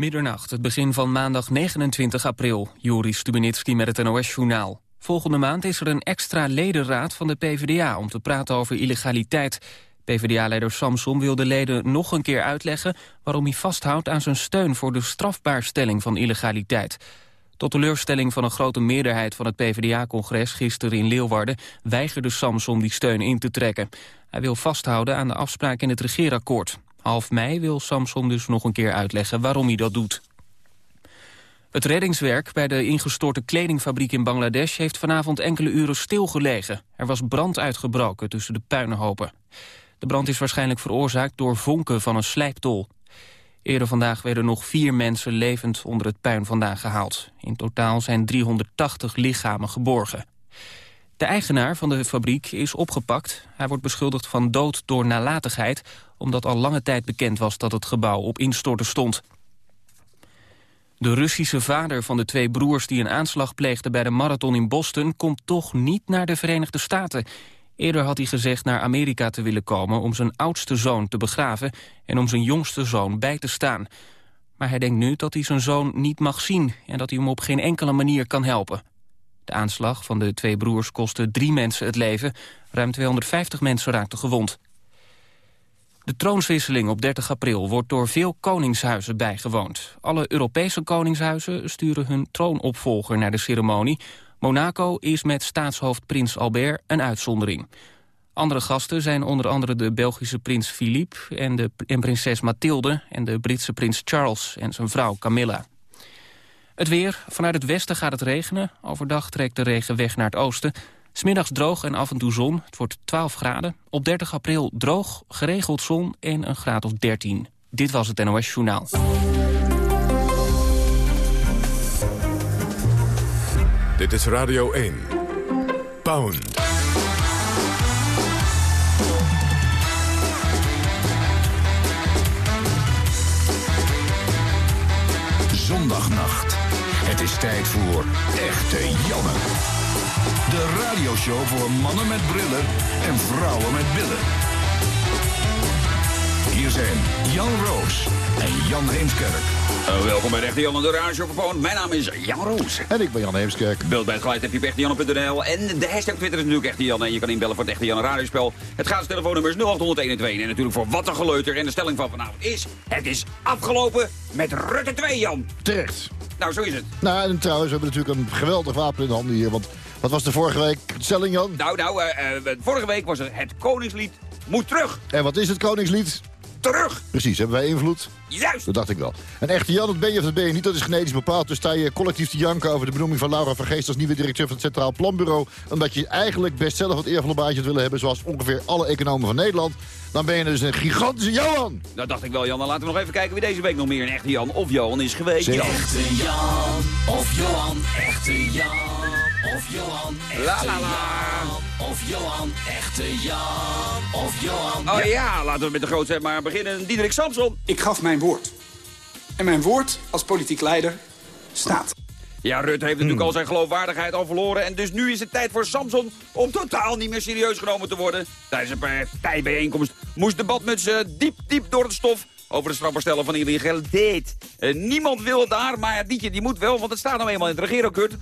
Middernacht, het begin van maandag 29 april. Joris Stubenitski met het NOS-journaal. Volgende maand is er een extra ledenraad van de PvdA... om te praten over illegaliteit. PvdA-leider Samson wil de leden nog een keer uitleggen... waarom hij vasthoudt aan zijn steun voor de strafbaarstelling van illegaliteit. Tot teleurstelling van een grote meerderheid van het PvdA-congres... gisteren in Leeuwarden weigerde Samson die steun in te trekken. Hij wil vasthouden aan de afspraak in het regeerakkoord. Half mei wil Samson dus nog een keer uitleggen waarom hij dat doet. Het reddingswerk bij de ingestorte kledingfabriek in Bangladesh... heeft vanavond enkele uren stilgelegen. Er was brand uitgebroken tussen de puinenhopen. De brand is waarschijnlijk veroorzaakt door vonken van een slijptol. Eerder vandaag werden nog vier mensen levend onder het puin vandaan gehaald. In totaal zijn 380 lichamen geborgen. De eigenaar van de fabriek is opgepakt. Hij wordt beschuldigd van dood door nalatigheid... omdat al lange tijd bekend was dat het gebouw op instorten stond. De Russische vader van de twee broers die een aanslag pleegden bij de marathon in Boston... komt toch niet naar de Verenigde Staten. Eerder had hij gezegd naar Amerika te willen komen om zijn oudste zoon te begraven... en om zijn jongste zoon bij te staan. Maar hij denkt nu dat hij zijn zoon niet mag zien... en dat hij hem op geen enkele manier kan helpen. De aanslag van de twee broers kostte drie mensen het leven. Ruim 250 mensen raakten gewond. De troonswisseling op 30 april wordt door veel koningshuizen bijgewoond. Alle Europese koningshuizen sturen hun troonopvolger naar de ceremonie. Monaco is met staatshoofd prins Albert een uitzondering. Andere gasten zijn onder andere de Belgische prins Philippe... en, de, en prinses Mathilde en de Britse prins Charles en zijn vrouw Camilla. Het weer. Vanuit het westen gaat het regenen. Overdag trekt de regen weg naar het oosten. Smiddags droog en af en toe zon. Het wordt 12 graden. Op 30 april droog, geregeld zon en een graad of 13. Dit was het NOS Journaal. Dit is Radio 1. Pound. Zondagnacht. Het is tijd voor Echte Janne. De radioshow voor mannen met brillen en vrouwen met billen. Hier zijn Jan Roos en Jan Heemskerk. Uh, welkom bij de Echte Jan en de Radio Mijn naam is Jan Roos. En ik ben Jan Heemskerk. Beeld bij het geluid heb je op echtejan.nl. En de hashtag Twitter is natuurlijk Echte Jan. En je kan inbellen voor het Echte Jan radiospel. Het gaat telefoonnummer is 0801 En natuurlijk voor wat een geleuter. En de stelling van vanavond is... Het is afgelopen met Rutte 2, Jan. Terecht. Nou, zo is het. Nou, en trouwens, we hebben natuurlijk een geweldig wapen in de handen hier. Want wat was de vorige week stelling, Jan? Nou, nou, uh, uh, vorige week was er het Koningslied moet terug. En wat is het Koningslied? Terug. Precies, hebben wij invloed? Juist. Dat dacht ik wel. Een echte Jan, dat ben je of dat ben je niet, dat is genetisch bepaald. Dus sta je collectief te janken over de benoeming van Laura Vergeest... als nieuwe directeur van het Centraal Planbureau. Omdat je eigenlijk best zelf wat eervolle baantjes willen hebben... zoals ongeveer alle economen van Nederland. Dan ben je dus een gigantische Johan. Dat dacht ik wel, Jan. Dan laten we nog even kijken wie deze week nog meer een echte Jan of Johan is geweest. Echte Jan of Johan, echte Jan of Johan, echte la, la, la. Of Johan, echte Jan. Of Johan. Oh ja, laten we met de grootste maar beginnen. Diederik Samson. Ik gaf mijn woord. En mijn woord als politiek leider staat. Ja, Rutte heeft natuurlijk al zijn geloofwaardigheid al verloren. En dus nu is het tijd voor Samson om totaal niet meer serieus genomen te worden. Tijdens een partijbijeenkomst moest de badmutsen diep, diep door het stof over het strafbaar van illegaliteit. Uh, niemand wil het daar, maar het liedje die moet wel, want het staat nou eenmaal in het regeerakkoord.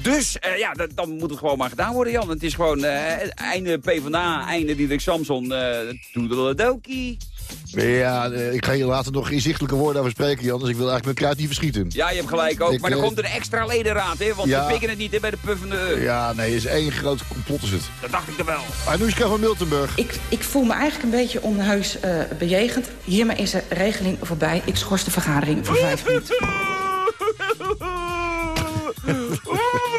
Dus uh, ja, dan moet het gewoon maar gedaan worden, Jan. Het is gewoon uh, einde PvdA, einde Diederik Samson, uh, toedeledokie. Ja, ik ga hier later nog inzichtelijke woorden over spreken, Jan. Dus ik wil eigenlijk mijn kruid niet verschieten. Ja, je hebt gelijk ook. maar dan komt er een extra ledenraad, hè? Want ja, we pikken het niet hè, bij de puffende... Ja, nee, is één groot complot is het. Dat dacht ik er wel. Anoushka van Miltenburg. Ik, ik voel me eigenlijk een beetje onheus uh, bejegend. Hiermee is de regeling voorbij. Ik schors de vergadering voor vijf minuten.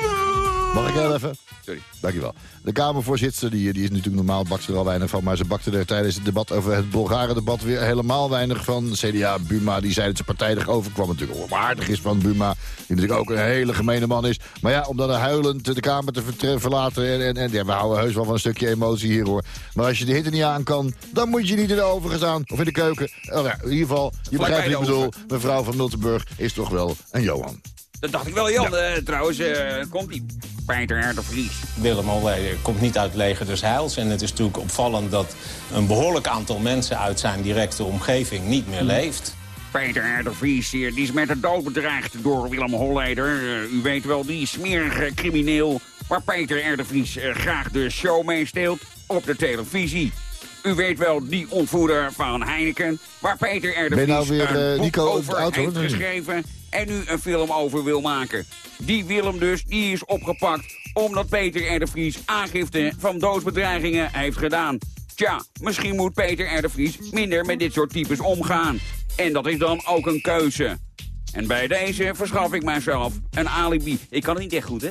Mag ik heel even? Sorry. Dankjewel. De Kamervoorzitter, die, die is natuurlijk normaal, bakt er al weinig van... maar ze bakte er tijdens het debat over het Bulgaren-debat weer helemaal weinig van. CDA, Buma, die zei dat ze partijdig overkwam. Natuurlijk onwaardig is van Buma, die natuurlijk ook een hele gemene man is. Maar ja, om dan huilend de Kamer te verlaten... en, en, en ja, we houden heus wel van een stukje emotie hier, hoor. Maar als je de hitte niet aan kan, dan moet je niet in de staan. Of in de keuken. Oh, ja, in ieder geval, je begrijpt wat ik bedoel. Mevrouw van Miltenburg is toch wel een Johan. Dat dacht ik wel, Jan. Ja. Uh, trouwens, uh, komt die Peter de Vries. Willem Alweer komt niet uit leger des Heils. En het is natuurlijk opvallend dat een behoorlijk aantal mensen uit zijn directe omgeving niet meer leeft. Peter R. de Vries eh, die is met de dood bedreigd door Willem Holleder. Eh, u weet wel, die smerige crimineel waar Peter R. de Vries eh, graag de show mee steelt op de televisie. U weet wel, die ontvoerder van Heineken, waar Peter R. de Ben je nou Vries weer, een eh, boek Nico, over auto, heeft geschreven en nu een film over wil maken. Die Willem dus, die is opgepakt omdat Peter R. de Vries aangifte van doodsbedreigingen heeft gedaan. Tja, misschien moet Peter R. de Vries minder met dit soort types omgaan. En dat is dan ook een keuze. En bij deze verschaf ik mijzelf een alibi. Ik kan het niet echt goed, hè?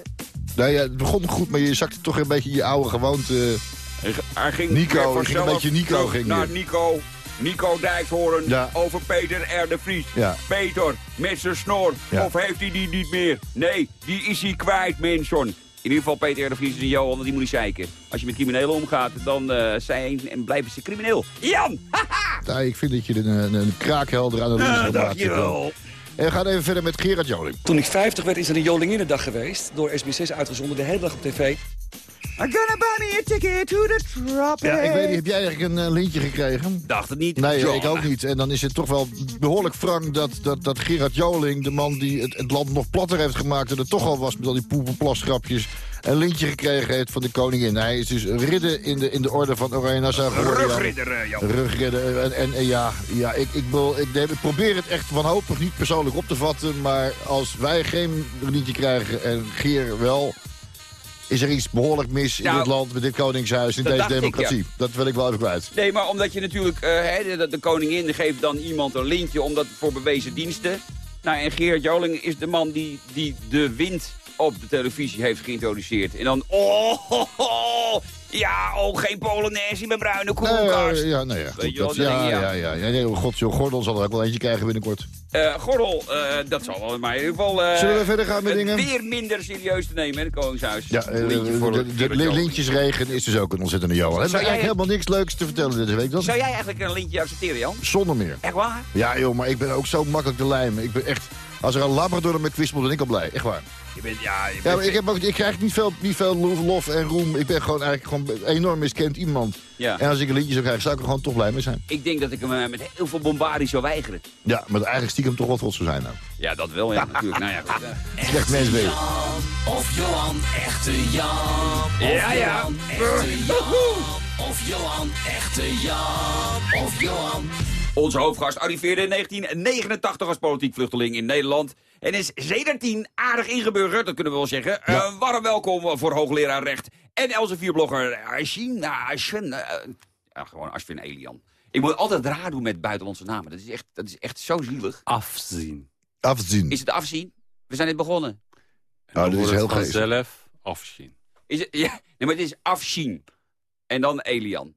Nou ja, het begon goed, maar je zakte toch een beetje in je oude gewoonte. Hij- Hij ging Nico, ging een beetje Nico ging naar. Nico. Nico Dijkshoorn Ja. over Peter R. de Vries. Ja. Peter, met zijn snor. Ja. Of heeft hij die niet meer? Nee, die is hij kwijt, mensen. In ieder geval Peter R. de Vries is een Johan, want die moet niet zeiken. Als je met criminelen omgaat, dan eh, zijn en blijven ze crimineel. Jan! Ja, ik vind dat je een, een, een kraakhelder Ah, gemaakt hebt. dankjewel. En we gaan even verder met Gerard Joling. Toen ik 50 werd, is er een Jolinginnedag geweest. Door SBS6 uitgezonden, de hele dag op tv. I'm gonna buy me a ticket to the tropics. Ja, ik weet niet, heb jij eigenlijk een eh, lintje gekregen? Dacht het niet. Nee, John. ik ook niet. En dan is het toch wel behoorlijk frank dat, dat, dat Gerard Joling... de man die het, het land nog platter heeft gemaakt... en er toch al was met al die poepenplasgrapjes... een lintje gekregen heeft van de koningin. Hij is dus ridder in de, in de orde van Oranje Nassau geworden. Jan. Rugridder, eh, Jan. Rugridder. En, en, en ja, ja ik, ik, wil, ik, ik probeer het echt wanhopig niet persoonlijk op te vatten... maar als wij geen lintje krijgen en Geer wel... is er iets behoorlijk mis in Nou, dit land met dit koningshuis... in deze ik, democratie. Dat wil ik wel even kwijt. Nee, maar omdat je natuurlijk... hè, de, de koningin geeft dan iemand een lintje omdat voor bewezen diensten. Nou, en Gerard Joling is de man die, die de wind op de televisie heeft geïntroduceerd. En dan... Oh, ho, ho, ja, oh, geen Polonaise mijn bruine koelkast. Nee, ja, nou ja, goed, dat- dan ja, ja, ja. ja, oh god, joh, Gordel zal er ook wel eentje krijgen binnenkort. Eh, Gordel, eh, dat zal wel, maar in ieder geval... eh, Zullen we verder gaan met dingen? Weer minder serieus te nemen, het Koningshuis. Ja, Een lintje voor de, lintjesregen is dus ook een ontzettende Johan. Hebben jij- eigenlijk helemaal niks leuks te vertellen deze week? Dat Zou jij eigenlijk een lintje accepteren, Jan? zonder meer. Echt waar? Ja joh, maar ik ben ook zo makkelijk te lijmen. Ik ben echt... Als er een Labrador met kwispelt, ben ik al blij. Echt waar. Je bent, ja, je Ja, bent- maar ik, heb ook, ik krijg niet veel, niet veel lof- en roem. Ik ben gewoon eigenlijk gewoon enorm miskend iemand. Ja. En als ik een lintje zou krijgen, zou ik er gewoon toch blij mee zijn. Ik denk dat ik hem eh, met heel veel bombardie zou weigeren. Ja, maar eigenlijk stiekem toch wat trots zou zijn nou. Ja, dat wel, ja, natuurlijk. Nou ja, goed. Slecht mens ben of Johan, echte Jan. Of Ja, ja. Johan, echte Jan. Of Johan, echte Jan. Of Johan. Onze hoofdgast arriveerde in 1989 als politiek vluchteling in Nederland. En is sedertien aardig ingeburgerd, dat kunnen we wel zeggen. Ja. Een warm welkom voor hoogleraar recht. En Elsevier-blogger Ashin, Ashwin, eh, ja, gewoon Ashwin Elian. Ik moet altijd raar doen met buitenlandse namen. Dat is echt, dat is echt zo zielig. Afzien. Afzien. Is het afzien? We zijn net begonnen. Nou, dit is heel geestig. zelf afzien. Is het, ja, nee, maar het is afzien. En dan Elian.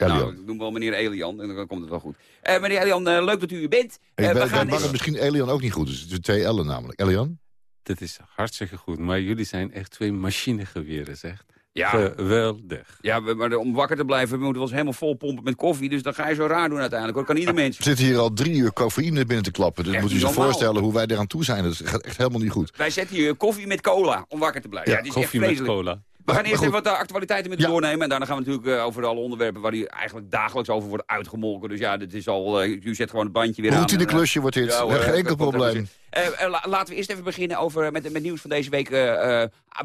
Elian. Nou, ik noem wel meneer Elian en dan komt het wel goed. Eh, meneer Elian, eh, leuk dat u hier bent. Ik Eh, ben, we gaan eens- misschien Elian ook niet goed. Dus het is twee L'en namelijk. Elian? Dat is hartstikke goed. Maar jullie zijn echt twee machinegeweren, zeg. Ja, Geweldig. ja, we- maar om wakker te blijven, we moeten wel eens helemaal vol pompen met koffie. Dus dan ga je zo raar doen uiteindelijk. hoor. kan ieder mens. We zitten hier al drie uur cafeïne binnen te klappen. Dus Echt moet je niet zich voorstellen hoe wij eraan toe zijn. Dat gaat echt helemaal niet goed. Wij zetten hier koffie met cola om wakker te blijven. Ja, Ja, het is Koffie echt met vreselijk. cola. We gaan eerst even wat eh, actualiteiten met u Ja. doornemen. En daarna gaan we natuurlijk eh, over alle onderwerpen waar u eigenlijk dagelijks over wordt uitgemolken. Dus ja, dit is al, eh, u zet gewoon het bandje weer aan. Routine En, eh, klusje wordt dit. Ja, Geen enkel probleem. la- laten we eerst even beginnen over, met, met nieuws van deze week.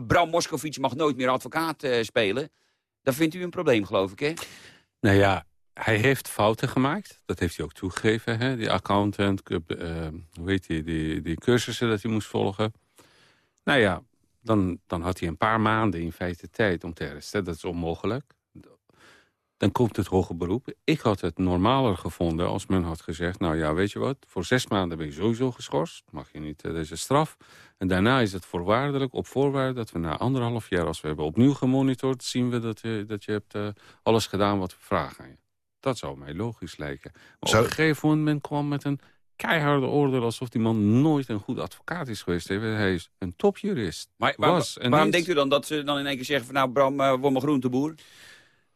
Bram Moskowitz mag nooit meer advocaat eh, spelen. Dat vindt u een probleem, geloof ik, hè? Nou ja, hij heeft fouten gemaakt. Dat heeft hij ook toegegeven. Hè? Die accountant, hoe heet die, die, die cursussen dat hij moest volgen. Nou ja, dan, dan had hij een paar maanden in feite tijd om te herstellen. Dat is onmogelijk. Dan komt het hoge beroep. Ik had het normaler gevonden als men had gezegd... nou ja, weet je wat, voor zes maanden ben je sowieso geschorst. Mag je niet, eh, deze straf. En daarna is het voorwaardelijk, op voorwaarde... dat we na anderhalf jaar, als we hebben opnieuw gemonitord... zien we dat, je dat je hebt eh, alles gedaan wat we vragen aan je. Dat zou mij logisch lijken. Maar Zou- op een gegeven moment men kwam met een keiharde oordeel... alsof die man nooit een goed advocaat is geweest. Hij is een topjurist. Maar waar- Was en waarom denkt u dan dat ze dan in één keer zeggen van... nou, Bram, eh word maar groenteboer?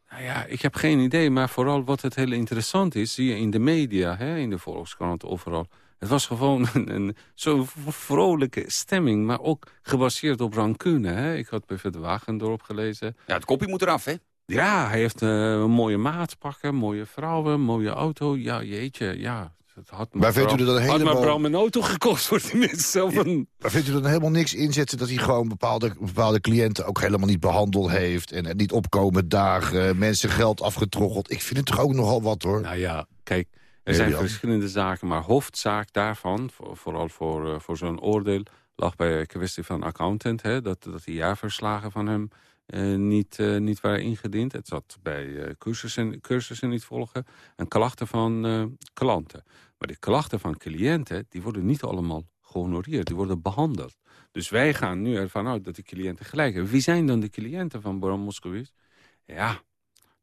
Nou ja, ik heb geen idee, maar vooral wat het heel interessant is... zie je in de media, hè, in de Volkskrant, overal... Het was gewoon een, een zo'n vrolijke stemming, maar ook gebaseerd op rancune. Hè. Ik had bijvoorbeeld Wagendorp gelezen. Ja, het kopje moet eraf, hè? Ja, hij heeft eh, een mooie maatpakken, mooie vrouwen, mooie auto. Ja, jeetje, ja. Het had Maar vindt u er dan Had maar helemaal- Bram een auto gekost voor die mensen. Maar vindt u er dan helemaal niks inzetten dat hij gewoon bepaalde, bepaalde cliënten ook helemaal niet behandeld heeft... en, en niet opkomen dagen, mensen geld afgetroggeld? Ik vind het toch ook nogal wat, hoor. Nou ja, kijk, er zijn verschillende zaken. Maar hoofdzaak daarvan, voor- vooral voor, eh, voor zo'n oordeel... lag bij een kwestie van accountant. Hè, dat, dat die jaarverslagen van hem eh, niet, eh, niet waren ingediend. Het zat bij cursussen, cursussen niet volgen. En klachten van klanten. Maar die klachten van cliënten, die worden niet allemaal gehonoreerd. Die worden behandeld. Dus wij gaan nu ervan uit dat die cliënten gelijk hebben. Wie zijn dan de cliënten van Bram Moskowitz? Ja,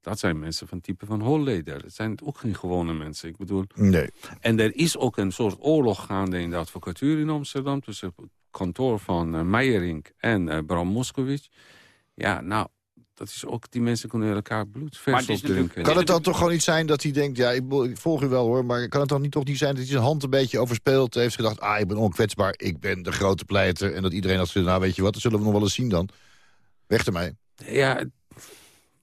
dat zijn mensen van type van Holleder. Het zijn ook geen gewone mensen. Ik bedoel, Nee. en er is ook een soort oorlog gaande in de advocatuur in Amsterdam... tussen het kantoor van eh, Meijerink en eh, Bram Moskowitz. Ja, nou, dat is ook... Die mensen kunnen elkaar bloedvers Maar het is natuurlijk- opdrinken. Kan het dan toch gewoon niet zijn dat hij denkt... ja, ik, volg u wel hoor, maar kan het dan niet toch niet zijn... dat hij zijn hand een beetje overspeeld heeft gedacht... ah, ik ben onkwetsbaar, ik ben de grote pleiter... en dat iedereen had gezegd, nou weet je wat, dat zullen we nog wel eens zien dan. Weg ermee. Ja,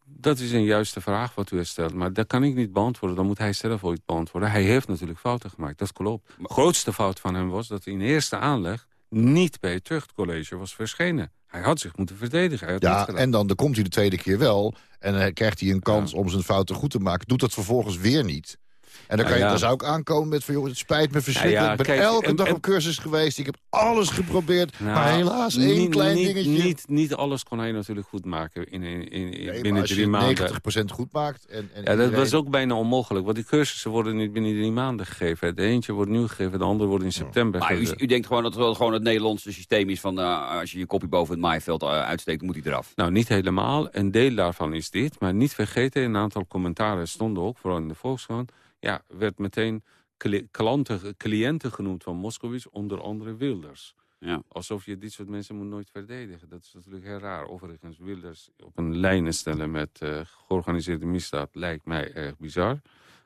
dat is een juiste vraag wat u heeft stelt. Maar dat kan ik niet beantwoorden. Dan moet hij zelf ooit beantwoorden. Hij heeft natuurlijk fouten gemaakt, dat klopt. De grootste fout van hem was dat hij in eerste aanleg... niet bij het tuchtcollege was verschenen. Hij had zich moeten verdedigen. Ja, en dan, dan komt hij de tweede keer wel... en dan krijgt hij een kans om zijn fouten goed te maken. Doet dat vervolgens weer niet. En dan, kan je, zou ik aankomen met van... joh, het spijt me verschrikkelijk. ja, ik ben elke en- dag en- op cursus geweest. Ik heb alles geprobeerd. Nou, maar helaas, één niet- klein niet, dingetje. Niet, niet alles kon hij natuurlijk goed maken in, in, in, Nee, maar binnen als drie je maanden. 90% goed maakt... En, en Ja, dat iedereen- was ook bijna onmogelijk. Want die cursussen worden niet binnen drie maanden gegeven. De eentje wordt nu gegeven, de andere wordt in september Maar u, denkt gewoon dat het wel gewoon het Nederlandse systeem is van... eh, als je je kopje boven het maaiveld eh, uitsteekt, moet hij eraf. Nou, niet helemaal. Een deel daarvan is dit. Maar niet vergeten, een aantal commentaren stonden ook, vooral in de Volkskrant. Ja, werd meteen klanten, cliënten genoemd van Moskowitz, onder andere Wilders. Ja. Alsof je dit soort mensen moet nooit verdedigen. Dat is natuurlijk heel raar. Overigens, Wilders op een lijn stellen met eh, georganiseerde misdaad lijkt mij erg bizar.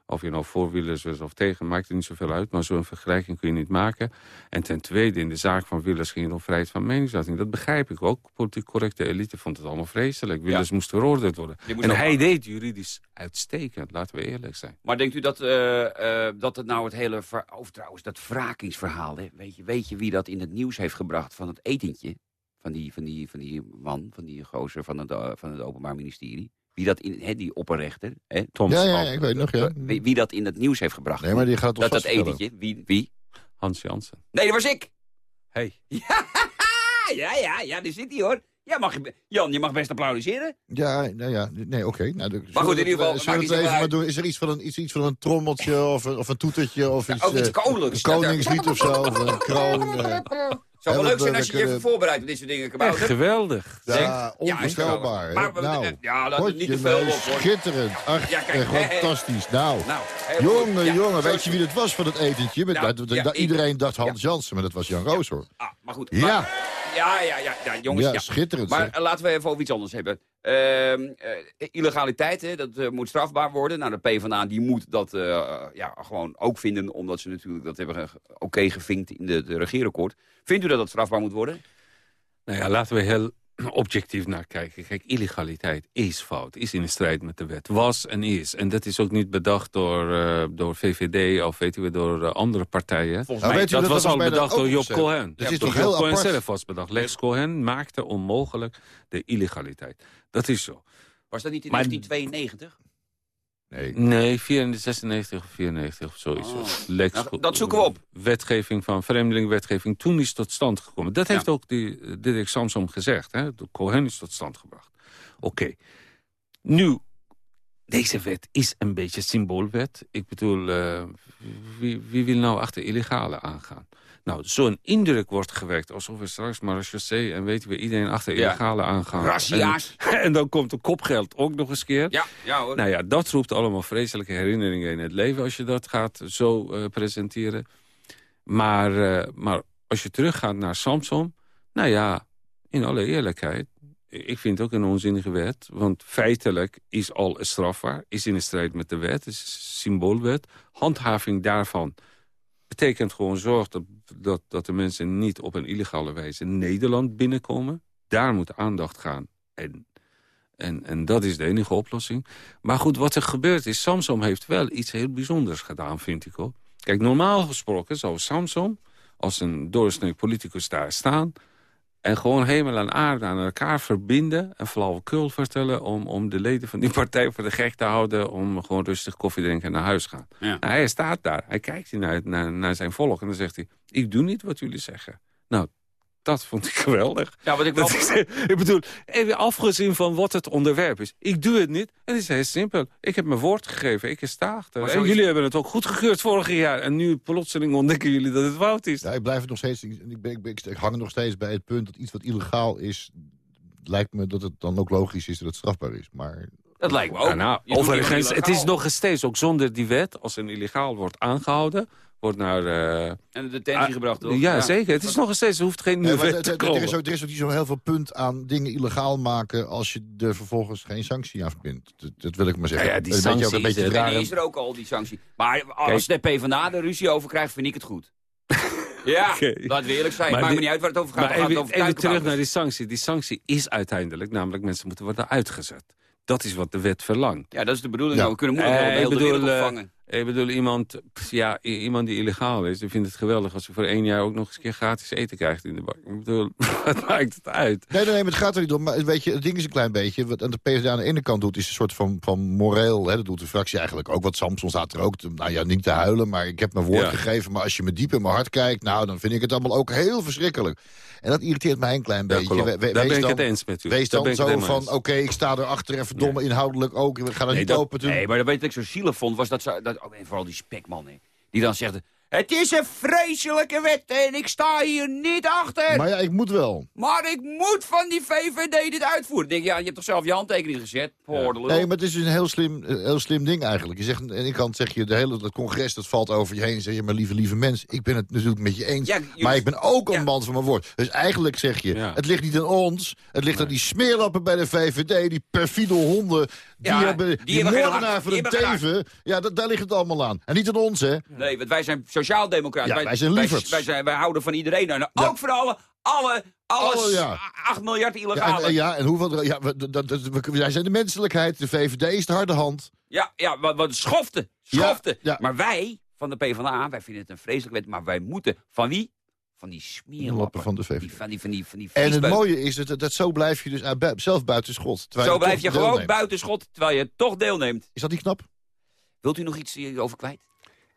Of je nou voor Wilders was of tegen, maakt er niet zoveel uit. Maar zo'n vergelijking kun je niet maken. En ten tweede, in de zaak van Wilders ging het om vrijheid van meningsuiting. Dat begrijp ik ook. Politiek correcte elite vond het allemaal vreselijk. Wilders moest veroordeeld worden. En hij deed juridisch uitstekend, laten we eerlijk zijn. Maar denkt u dat, eh, eh, dat het nou het hele... Of trouwens, dat wrakingsverhaal, hè? Weet, je, weet je wie dat in het nieuws heeft gebracht van het etentje? Van die, van die, van die man, van die gozer van het, eh, van het Openbaar Ministerie? Wie dat in, hè, die opperrechter, hè? Tom Ja, ja, ja, ik weet nog, ja. Wie, wie dat in het nieuws heeft gebracht? Nee, maar die gaat ons dat dat etentje, wie? wie? Hans Jansen. Nee, dat was ik! Hey. Ja, ja, ja, daar zit hij hoor. Ja, mag je, Jan, je mag best applaudisseren. Ja, nou ja, nee, oké. Nou, Maar goed, in ieder geval, het- maakt zullen we het even maar doen? Is er iets van een, iets, iets van een trommeltje of een, of een toetertje of iets, ook iets eh, koninklijks. een koningslied of zo, of een kroon? eh. Het zou wel Ja, leuk zijn als je je even voorbereidt op dit soort dingen, Echt geweldig. ja, Ja, onvoorstelbaar. Maar, hè? we- nou, ja, laat het niet te veel op, hoor. schitterend. Ach, Ja, kijk, echt hè, hè. fantastisch. Nou, Nou, jongen, Ja, jongen, weet is je wie het was van het etentje? Met, Nou, dat- ja, dat- iedereen dacht Hans Jansen, maar dat was Jan Roos, hoor. Ah, maar goed. Ja. maar- ja, ja, ja, ja, jongens. Ja, Ja, schitterend, Maar zeg. eh, laten we even over iets anders hebben. Ehm, eh, illegaliteit, hè, dat eh, moet strafbaar worden. Nou, de PvdA die moet dat eh, ja, gewoon ook vinden, omdat ze natuurlijk dat hebben ge- oké gevinkt in de, de regeerakkoord. Vindt u dat dat strafbaar moet worden? Nou ja, laten we heel objectief naar kijken. Kijk, illegaliteit is fout, is in de strijd met de wet. Was en is. En dat is ook niet bedacht door, eh, door VVD of weten we, door eh, andere partijen. Volgens Nou, mij... weet u dat dat was al bedacht door Job. Cohen. Dat Ja, is door toch Job heel Cohen apart? zelf was bedacht. Lex Cohen maakte onmogelijk de illegaliteit. Dat is zo. Was dat niet in Maar- 1992? Nee. Nee, 94, of 94 of zoiets. Oh. Lex, Nou, dat zoeken we op. Wetgeving van vreemdelingwetgeving, toen is tot stand gekomen. Dat Ja. heeft ook die eh, Dirk Samsom gezegd. Hè? De Cohen is tot stand gebracht. Oké. Nu, deze wet is een beetje symboolwet. Ik bedoel, eh, wie, wie wil nou achter illegale aangaan? Nou, zo'n indruk wordt gewekt alsof we straks marechaussee... en weten we iedereen achter Ja. illegale aangaan. Razzia's. En, en dan komt de kopgeld ook nog eens keer. Ja, ja hoor. Nou ja, dat roept allemaal vreselijke herinneringen in het leven... als je dat gaat zo eh, presenteren. Maar, eh, maar als je teruggaat naar Samson... nou ja, in alle eerlijkheid... ik vind het ook een onzinnige wet. Want feitelijk is al strafbaar. Is in de strijd met de wet. is een symboolwet. Handhaving daarvan betekent gewoon zorg dat, dat, dat de mensen niet op een illegale wijze Nederland binnenkomen. Daar moet aandacht gaan. En, en, en dat is de enige oplossing. Maar goed, wat er gebeurd is, Samsung heeft wel iets heel bijzonders gedaan, vind ik hoor. Kijk, normaal gesproken zou Samson als een doorsnee politicus daar staan... en gewoon hemel en aarde aan elkaar verbinden... en flauwekul vertellen om, om de leden van die partij voor de gek te houden... om gewoon rustig koffie drinken en naar huis gaan. Ja. Nou, hij staat daar, hij kijkt naar, naar, naar zijn volk en dan zegt hij... ik doe niet wat jullie zeggen. Nou, dat vond ik geweldig. Ja, wat ik wel... Is- ik bedoel, even afgezien van wat het onderwerp is. Ik doe het niet. En het is heel simpel. Ik heb mijn woord gegeven. Ik sta achter. Maar En jullie hebben het ook goedgekeurd vorig jaar. En nu plotseling ontdekken jullie dat het fout is. Ja, ik blijf het nog steeds. Ik, ik, hang er nog steeds bij het punt dat iets wat illegaal is. lijkt me dat het dan ook logisch is dat het strafbaar is. Maar Dat lijkt me ook. Ja, nou, overigens, het is nog steeds ook zonder die wet. Als een illegaal wordt aangehouden, wordt naar... eh, En de detentie ah, gebracht, toch? Ja, zeker. Het is nog steeds, er hoeft geen maar wet er- te is komen. ook, er is ook niet zo heel veel punt aan dingen illegaal maken... als je er vervolgens geen sanctie aan verbindt. Dat, dat wil ik maar zeggen. Ja, ja, die Een beetje ook sanctie een beetje is er. Die is er ook al, die sanctie. Maar als de PvdA er ruzie over krijgt, vind ik het goed. ja, Oké. laten we eerlijk zijn. Maar Maakt me niet uit waar het over gaat. Maar gaat even, het over even terug naar die sanctie. Die sanctie is uiteindelijk, namelijk mensen moeten worden uitgezet. Dat is wat de wet verlangt. Ja, dat is de bedoeling. Ja. Nou, we kunnen moeilijk Eh, de hele ik bedoel, wereld eh, opvangen. Ik bedoel, iemand, ja, iemand die illegaal is, die vindt het geweldig als ze voor één jaar ook nog eens een keer gratis eten krijgt in de bak. Ik bedoel, wat maakt het uit? Nee, nee, nee, het gaat er niet om. Maar weet je, het ding is een klein beetje. Wat aan de PvdA aan de ene kant doet, is een soort van, van moreel. Hè, dat doet de fractie eigenlijk ook. Wat Samson staat er ook. te- nou ja, niet te huilen, maar ik heb mijn woord Ja. gegeven. Maar als je me diep in mijn hart kijkt, nou, dan vind ik het allemaal ook heel verschrikkelijk. En dat irriteert mij een klein Ja, beetje. We- we- Daar wees ben ik dan- het eens met u. Wees dan zo van, oké, ik sta erachter en verdomme inhoudelijk ook. Ik ga dat Nee, niet dat- open doen. Nee, maar dat weet ik zo zielig vond, was dat, ze, dat oh, en vooral die spekman, die dan zegt... Het is een vreselijke wet en ik sta hier niet achter. Maar ja, ik moet wel. Maar ik moet van die VVD dit uitvoeren. Denk je, ja, je hebt toch zelf je handtekening gezet? Lul. Nee, maar het is een heel slim, heel slim ding eigenlijk. Je zegt, aan de ene kant zeg je, de hele, dat congres dat valt over je heen. Zeg je, maar lieve, lieve mens, ik ben het natuurlijk met je eens. Ja, je- maar ik ben ook een ja. man van mijn woord. Dus eigenlijk zeg je, Ja. het ligt niet aan ons. Het ligt aan die smeerlappen bij de VVD, die perfide honden. Die Ja, hebben die die, hebben moordenaar van een teven. Ja, daar ligt het allemaal aan. En niet aan ons, hè. Nee, want wij zijn sociaaldemocraten. Ja, wij zijn lieverds. Wij, zijn, wij houden van iedereen. En Ja. ook voor alle, alle, alles, Alle, ja. 8 miljard Ja, illegale. en, en ja, en hoeveel... Ja, we, dat, dat, we- wij zijn de menselijkheid. De VVD is de harde hand. Ja, ja wat, wat schofte. Schofte. Ja, ja. Maar wij, van de PvdA, wij vinden het een vreselijke wet. Maar wij moeten, van wie? Van die smeerlappen. Lappen van de VVD. Die, van die, van die, van die En het mooie is dat, dat zo blijf je dus aan- zelf buiten schot. terwijl Zo blijf je gewoon deelneemt. buiten schot, terwijl je toch deelneemt. Is dat niet knap? Wilt u nog iets hierover kwijt?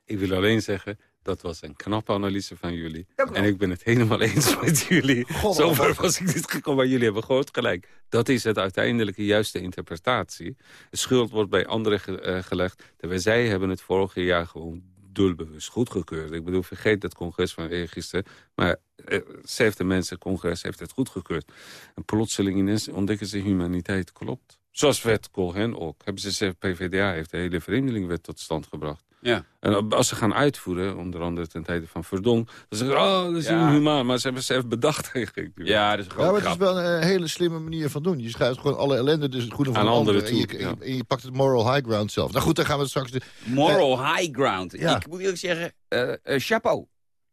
Ik wil alleen zeggen, dat was een knappe analyse van jullie. En ik ben het helemaal eens met jullie. God, Zover was ik niet gekomen, maar jullie hebben groot gelijk. Dat is het uiteindelijke juiste interpretatie. De schuld wordt bij anderen ge- eh, gelegd. Terwijl zij hebben het vorige jaar gewoon doelbewust goedgekeurd. Ik bedoel, vergeet het congres van gisteren. Maar eh, 70 mensen, congres heeft het goedgekeurd. En plotseling ineens ontdekken ze humaniteit klopt. Zoals wet Cohen ook. Hebben ze PvdA heeft de hele vreemdelingenwet tot stand gebracht. Ja. En als ze gaan uitvoeren, onder andere ten tijde van Verdong... dan zeggen ze, oh, dat is Ja. inhumaan. Maar ze hebben zelf bedacht eigenlijk. Ja, dat is een Ja, maar het is wel een hele slimme manier van doen. Je schuift gewoon alle ellende, dus het goede van Aan de anderen anderen. En je, toe, en je- ja. en je pakt het moral high ground zelf. Nou goed, dan gaan we het straks... De, Moral high ground. Ja. Ik moet eerlijk zeggen, eh, eh, chapeau.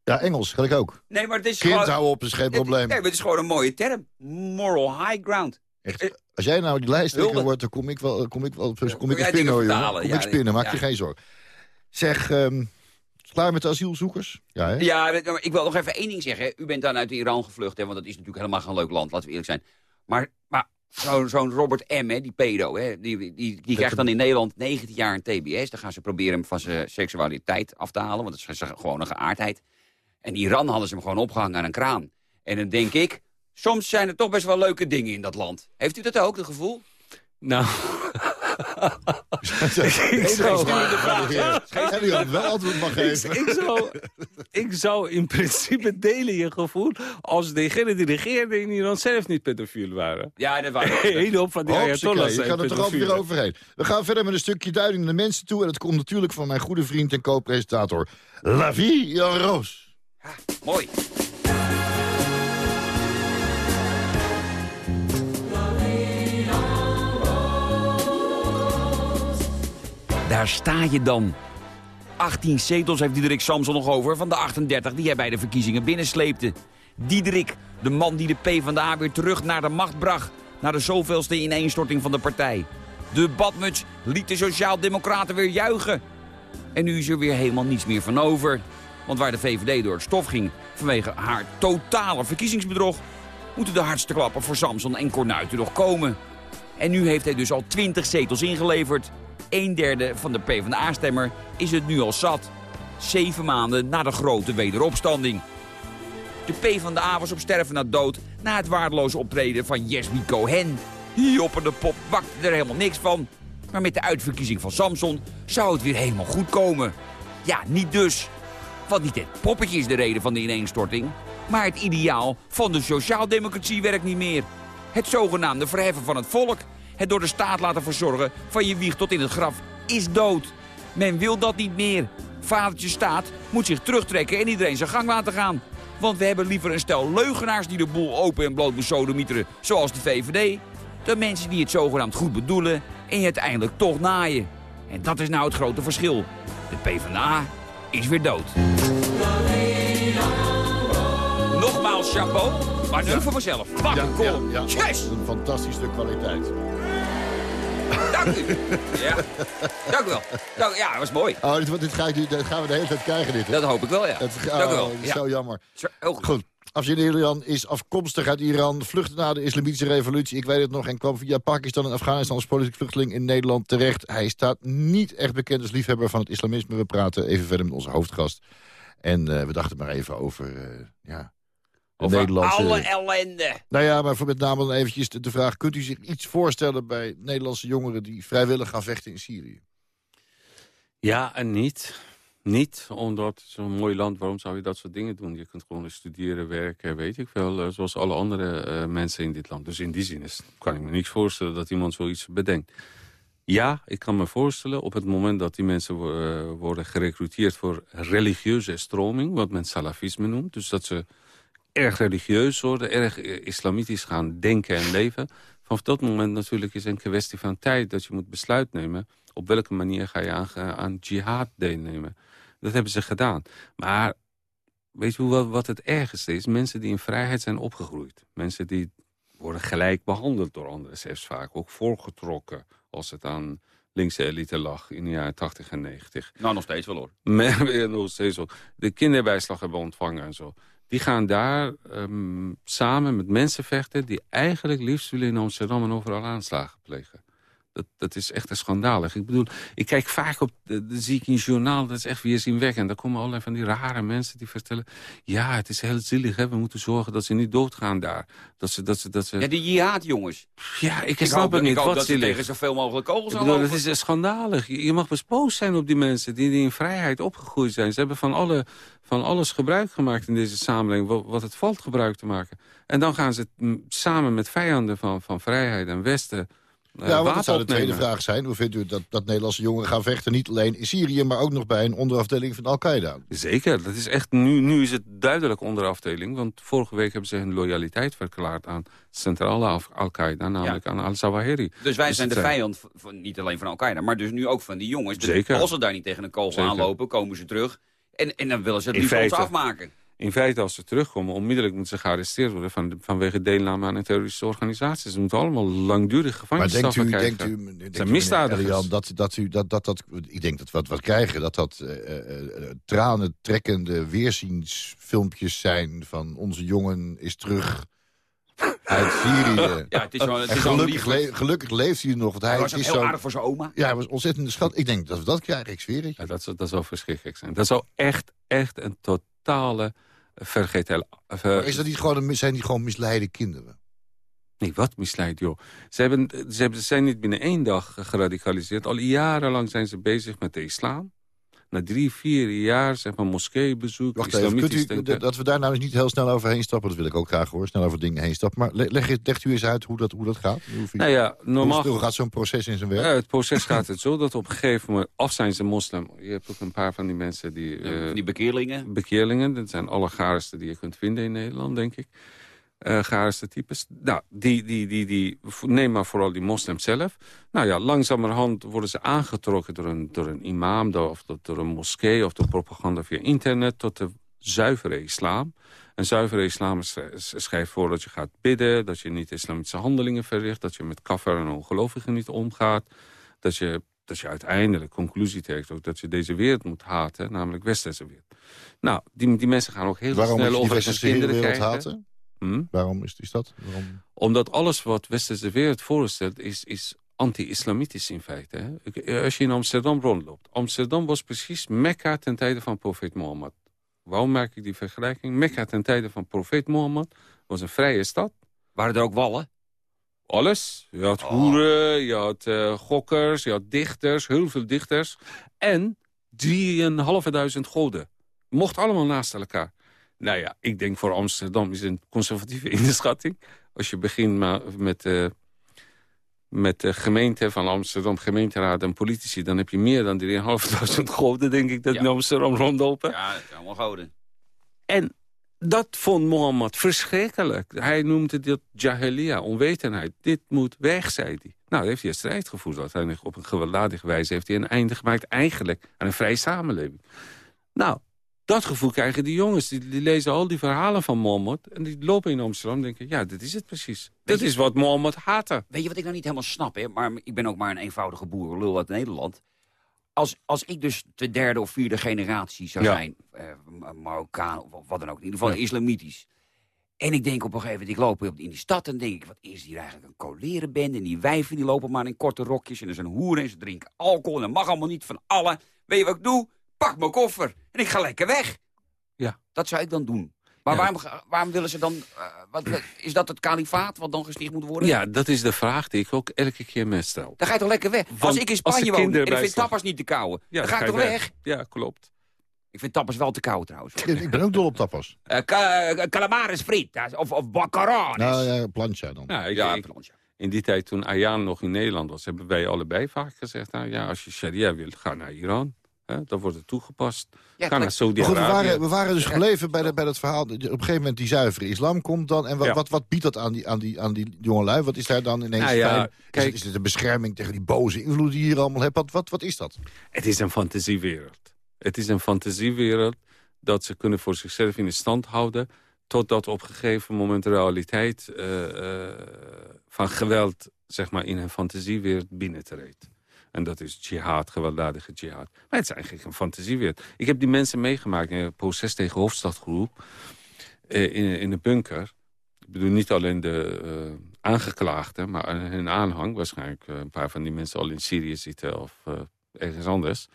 ja, Engels, ga ik ook. Nee, maar het is Kind, gewoon... hou op, is geen probleem. Nee, maar het is gewoon een mooie term. Moral high ground. Echt, als jij nou die Hulde. wordt, dan kom ik wel, kom ik wel, kom ik spinnen hoor? Kom Ja, ik spinnen, maak ja. je geen zorgen. Zeg, ehm, klaar met de asielzoekers? Ja, hè? Ja, ik wil nog even één ding zeggen. U bent dan uit Iran gevlucht, hè, want dat is natuurlijk helemaal geen leuk land, laten we eerlijk zijn. Maar, maar zo'n zo'n Robert M., hè, die pedo, hè, die, die, die, die krijgt dan in Nederland 19 jaar een TBS. Dan gaan ze proberen hem van zijn seksualiteit af te halen, want dat is gewoon een geaardheid. En in Iran hadden ze hem gewoon opgehangen aan een kraan. En dan denk ik, soms zijn er toch best wel leuke dingen in dat land. Heeft u dat ook, het gevoel? Nou, ik zou- wel antwoord mag ik, geven. ik, zou, ik zou in principe delen je gevoel... als degenen die regeerden in Iran zelf niet pedofiel waren. Ja, dat was Een hele hoop van die ayatollahs je zijn gaat er toch altijd weer overheen. We gaan verder met een stukje duiding naar de mensen toe. En dat komt natuurlijk van mijn goede vriend en co-presentator La Vie Jan Roos. Mooi. Daar sta je dan. 18 zetels heeft Diederik Samson nog over van de 38 die hij bij de verkiezingen binnensleepte. Diederik, de man die de PvdA weer terug naar de macht bracht... na de zoveelste ineenstorting van de partij. De badmuts liet de Sociaaldemocraten weer juichen. En nu is er weer helemaal niets meer van over. Want waar de VVD door het stof ging vanwege haar totale verkiezingsbedrog... moeten de hardste klappen voor Samson en Cornuiten nog komen. En nu heeft hij dus al 20 zetels ingeleverd. Een derde van de PvdA-stemmer is het nu al zat. Zeven maanden na de grote wederopstanding. De PvdA was op sterven na dood na het waardeloze optreden van Jesby Cohen. Joppe de pop bakte er helemaal niks van. Maar met de uitverkiezing van Samson zou het weer helemaal goed komen. Ja, niet dus. Want niet het poppetje is de reden van de ineenstorting. Maar het ideaal van de sociaaldemocratie werkt niet meer. Het zogenaamde verheffen van het volk. Het door de staat laten verzorgen van je wieg tot in het graf is dood. Men wil dat niet meer. Vadertje staat moet zich terugtrekken en iedereen zijn gang laten gaan. Want we hebben liever een stel leugenaars die de boel open en bloot besodemieteren, zoals de VVD... dan mensen die het zogenaamd goed bedoelen en je uiteindelijk toch naaien. En dat is nou het grote verschil. De PvdA is weer dood. Nogmaals chapeau, maar nu voor mezelf. Wat een ja, Yes! Een fantastisch stuk kwaliteit. Dank u. Ja, dank u wel. Dank, ja, dat was mooi. Oh, dit, dit, ga ik nu, dat gaan we de hele tijd krijgen, dit. hè? Dat hoop ik wel, ja. Het, dank u wel. oh, Ja. Zo jammer. Goed. Goed. Is afkomstig uit Iran, vluchtte na de islamitische revolutie, ik weet het nog, en kwam via Pakistan en Afghanistan als politiek vluchteling in Nederland terecht. Hij staat niet echt bekend als liefhebber van het islamisme. We praten even verder met onze hoofdgast. En eh, we dachten maar even over, eh, ja, de Over Nederlandse... alle ellende. Nou ja, maar voor met name dan eventjes de, de vraag... kunt u zich iets voorstellen bij Nederlandse jongeren... die vrijwillig gaan vechten in Syrië? Ja en niet. Niet, omdat het zo'n mooi land, waarom zou je dat soort dingen doen? Je kunt gewoon studeren, werken, weet ik veel, eh, zoals alle andere eh, mensen in dit land. Dus in die zin is, kan ik me niks voorstellen dat iemand zoiets bedenkt. Ja, ik kan me voorstellen op het moment dat die mensen eh, worden gerecruiteerd voor religieuze stroming, wat men salafisme noemt. Dus dat ze erg religieus worden, erg eh, islamitisch gaan denken en leven. Vanaf dat moment natuurlijk is een kwestie van tijd dat je moet besluit nemen op welke manier ga je aan, aan jihad deelnemen. Dat hebben ze gedaan. Maar weet je wat, wat het ergste is? Mensen die in vrijheid zijn opgegroeid. Mensen die worden gelijk behandeld door anderen. Zelfs vaak ook voorgetrokken als het aan linkse elite lag in de jaren 80 en 90. Nou, nog steeds wel hoor. Nog steeds de kinderbijslag hebben ontvangen en zo. Die gaan daar ehm, samen met mensen vechten... die eigenlijk liefst willen in Amsterdam en overal aanslagen plegen. Dat, dat is echt een schandalig. Ik bedoel, ik kijk vaak op, de, de zie ik in het journaal, dat is echt weerzinwekkend. Daar komen allerlei van die rare mensen die vertellen... ja, het is heel zielig, hè? we moeten zorgen dat ze niet doodgaan daar. Dat ze, dat ze, dat ze... Ja, die jihad, jongens. Ja, ik, Ik snap hoop, het niet. ik hoop Wat dat ze tegen zoveel mogelijk kogels Ik bedoel, het is schandalig. Je je mag best boos zijn op die mensen die, die in vrijheid opgegroeid zijn. Ze hebben van, alle, van alles gebruik gemaakt in deze samenleving, wat, het valt gebruik te maken. En dan gaan ze samen met vijanden van, van vrijheid en Westen ja, want dat zou de tweede opnemen. vraag zijn. Hoe vindt u dat, dat Nederlandse jongeren gaan vechten? Niet alleen in Syrië, maar ook nog bij een onderafdeling van Al-Qaeda. Zeker, dat is echt, nu, nu is het duidelijk onderafdeling. Want vorige week hebben ze hun loyaliteit verklaard aan centrale Al- Al-Qaeda, namelijk aan al-Zawahiri. Dus wij Dus zijn de vijand, van, niet alleen van Al-Qaeda, maar dus nu ook van die jongens. Dus Zeker. Als ze daar niet tegen een kogel aanlopen, komen ze terug. En, en dan willen ze het liefst ons afmaken. In feite, als ze terugkomen, onmiddellijk moeten ze gearresteerd worden... Van, vanwege deelname aan een terroristische organisatie. Ze moeten allemaal langdurig Maar denkt gevangenisstraffen u, krijgen. denkt u, denkt zijn misdadigers. Elian, dat, dat, u, dat, dat, dat, ik denk dat we wat, wat krijgen, dat dat eh, eh, eh, tranen trekkende weerziensfilmpjes zijn van onze jongen is terug uit Syrië. Ja, het is wel, het En is wel gelukkig, le- gelukkig leeft hij nog, want hij, was is heel zo... aardig voor zijn oma. Ja, hij was ontzettend schat. Ik denk dat we dat krijgen, ik zweer het je. Ja, dat, zou, dat zou verschrikkelijk zijn. Dat zou echt, echt een totale vergetel... eh, is dat niet gewoon zijn die gewoon misleide kinderen? Nee, wat misleid, joh. Ze, hebben, ze, hebben, ze zijn niet binnen één dag geradicaliseerd. Al jarenlang zijn ze bezig met de islam. Na drie, vier jaar, zeg maar, moskeebezoek, Wacht even, kunt u, denken. dat we daar nou eens niet heel snel overheen stappen. Dat wil ik ook graag hoor, snel over dingen heen stappen. Maar le- leg, het- legt u eens uit hoe dat, hoe dat gaat? Hoe, Nou ja, normaal... hoe, hoe gaat zo'n proces in zijn werk? Ja, het proces gaat het zo dat op een gegeven moment... Of zijn ze moslim. Je hebt ook een paar van die mensen die... eh, die bekeerlingen. bekeerlingen. Dat zijn alle gaarste die je kunt vinden in Nederland, denk ik. Eh gaarste types. Nou, die, die, die, die, neem maar vooral die moslims zelf. Nou ja, langzamerhand worden ze aangetrokken door een, door een imam... door- of door, een moskee of door propaganda via internet... tot de zuivere islam. En zuivere islam sch- schrijft voor dat je gaat bidden... dat je niet islamitische handelingen verricht... dat je met kaffer en ongelovigen niet omgaat... dat je dat je uiteindelijk conclusie trekt... Ook dat je deze wereld moet haten, namelijk westerse wereld. Nou, die, die mensen gaan ook heel Waarom snel over hun kinderen haten? Hm? Waarom is die stad? Waarom? Omdat alles wat westerse wereld voorstelt is, is anti-islamitisch in feite. Hè? Eh, Als je in Amsterdam rondloopt. Amsterdam was precies Mekka ten tijde van profeet Mohammed. Waarom maak ik die vergelijking? Mekka ten tijde van profeet Mohammed was een vrije stad. Waren er ook wallen? Alles. Je had Oh. hoeren, je had eh, gokkers, je had dichters, heel veel dichters. En 3.500 goden. Mocht allemaal naast elkaar. Nou ja, ik denk voor Amsterdam is een conservatieve inschatting. Als je begint met, eh, met de gemeente van Amsterdam, gemeenteraad en politici... dan heb je meer dan 3.500 goden, denk ik, dat Ja. in Amsterdam rondlopen. Ja, dat zijn allemaal goden. En dat vond Mohammed verschrikkelijk. Hij noemde dit jahiliya, onwetendheid. Dit moet weg, zei hij. Nou, daar heeft hij een strijd gevoerd. Uiteindelijk op een gewelddadige wijze heeft hij een einde gemaakt... eigenlijk aan een vrije samenleving. Nou, dat gevoel krijgen die jongens. Die, die lezen al die verhalen van Mohammed... en die lopen in Amsterdam en denken... ja, dit is het precies. Dat je- is wat Mohammed haatte. Weet je wat ik nou niet helemaal snap, hè? Maar ik ben ook maar een eenvoudige boerenlul uit Nederland. Als, als ik dus de derde of vierde generatie zou Ja. zijn, eh, Marokkaan of wat dan ook, in ieder geval islamitisch. En ik denk op een gegeven moment, ik loop in die stad en denk ik, wat is hier eigenlijk een kolerenbende? En die wijven die lopen maar in korte rokjes en er zijn hoeren en ze drinken alcohol en dat mag allemaal niet van allen. Weet je wat ik doe? Pak mijn koffer en ik ga lekker weg. Ja. Dat zou ik dan doen. Maar Ja. waarom, waarom willen ze dan... eh, wat, is dat het kalifaat wat dan gesticht moet worden? Ja, dat is de vraag die ik ook elke keer me stel. Dan ga je toch lekker weg. Want als ik in Spanje woon en ik vind tapas niet te kauwen, Ja, dan ga ik toch weg. Ja, klopt. Ik vind tapas wel te kauwen trouwens. Ik ben ook dol op tapas. Eh ca- eh, calamares fritas of, of baccarat. Nou ja, plancha dan. Nou, ik, ja, ik- plancha. In die tijd toen Ayaan nog in Nederland was, hebben wij allebei vaak gezegd... Nou, ja, als je sharia wilt, ga naar Iran. Hè, dan wordt het toegepast. Ja, naar we waren, we waren dus gebleven bij, de, bij dat verhaal. Op een gegeven moment die zuivere islam komt dan. En wat, Ja. wat, wat biedt dat aan die, aan, die, aan die jongelui? Wat is daar dan ineens Nou ja, fijn? Is, kijk- het, is het een bescherming tegen die boze invloed die je hier allemaal hebt? Wat, wat, wat is dat? Het is een fantasiewereld. Het is een fantasiewereld dat ze kunnen voor zichzelf in de stand houden... totdat op een gegeven moment de realiteit eh, eh, van geweld... zeg maar in een fantasiewereld binnentreedt. En dat is jihad, gewelddadige jihad. Maar het is eigenlijk een fantasiewereld. Ik heb die mensen meegemaakt in een proces tegen Hofstadgroep... eh, in, in een bunker. Ik bedoel niet alleen de eh aangeklaagden, maar hun aanhang. Waarschijnlijk eh, een paar van die mensen al in Syrië zitten of ergens anders.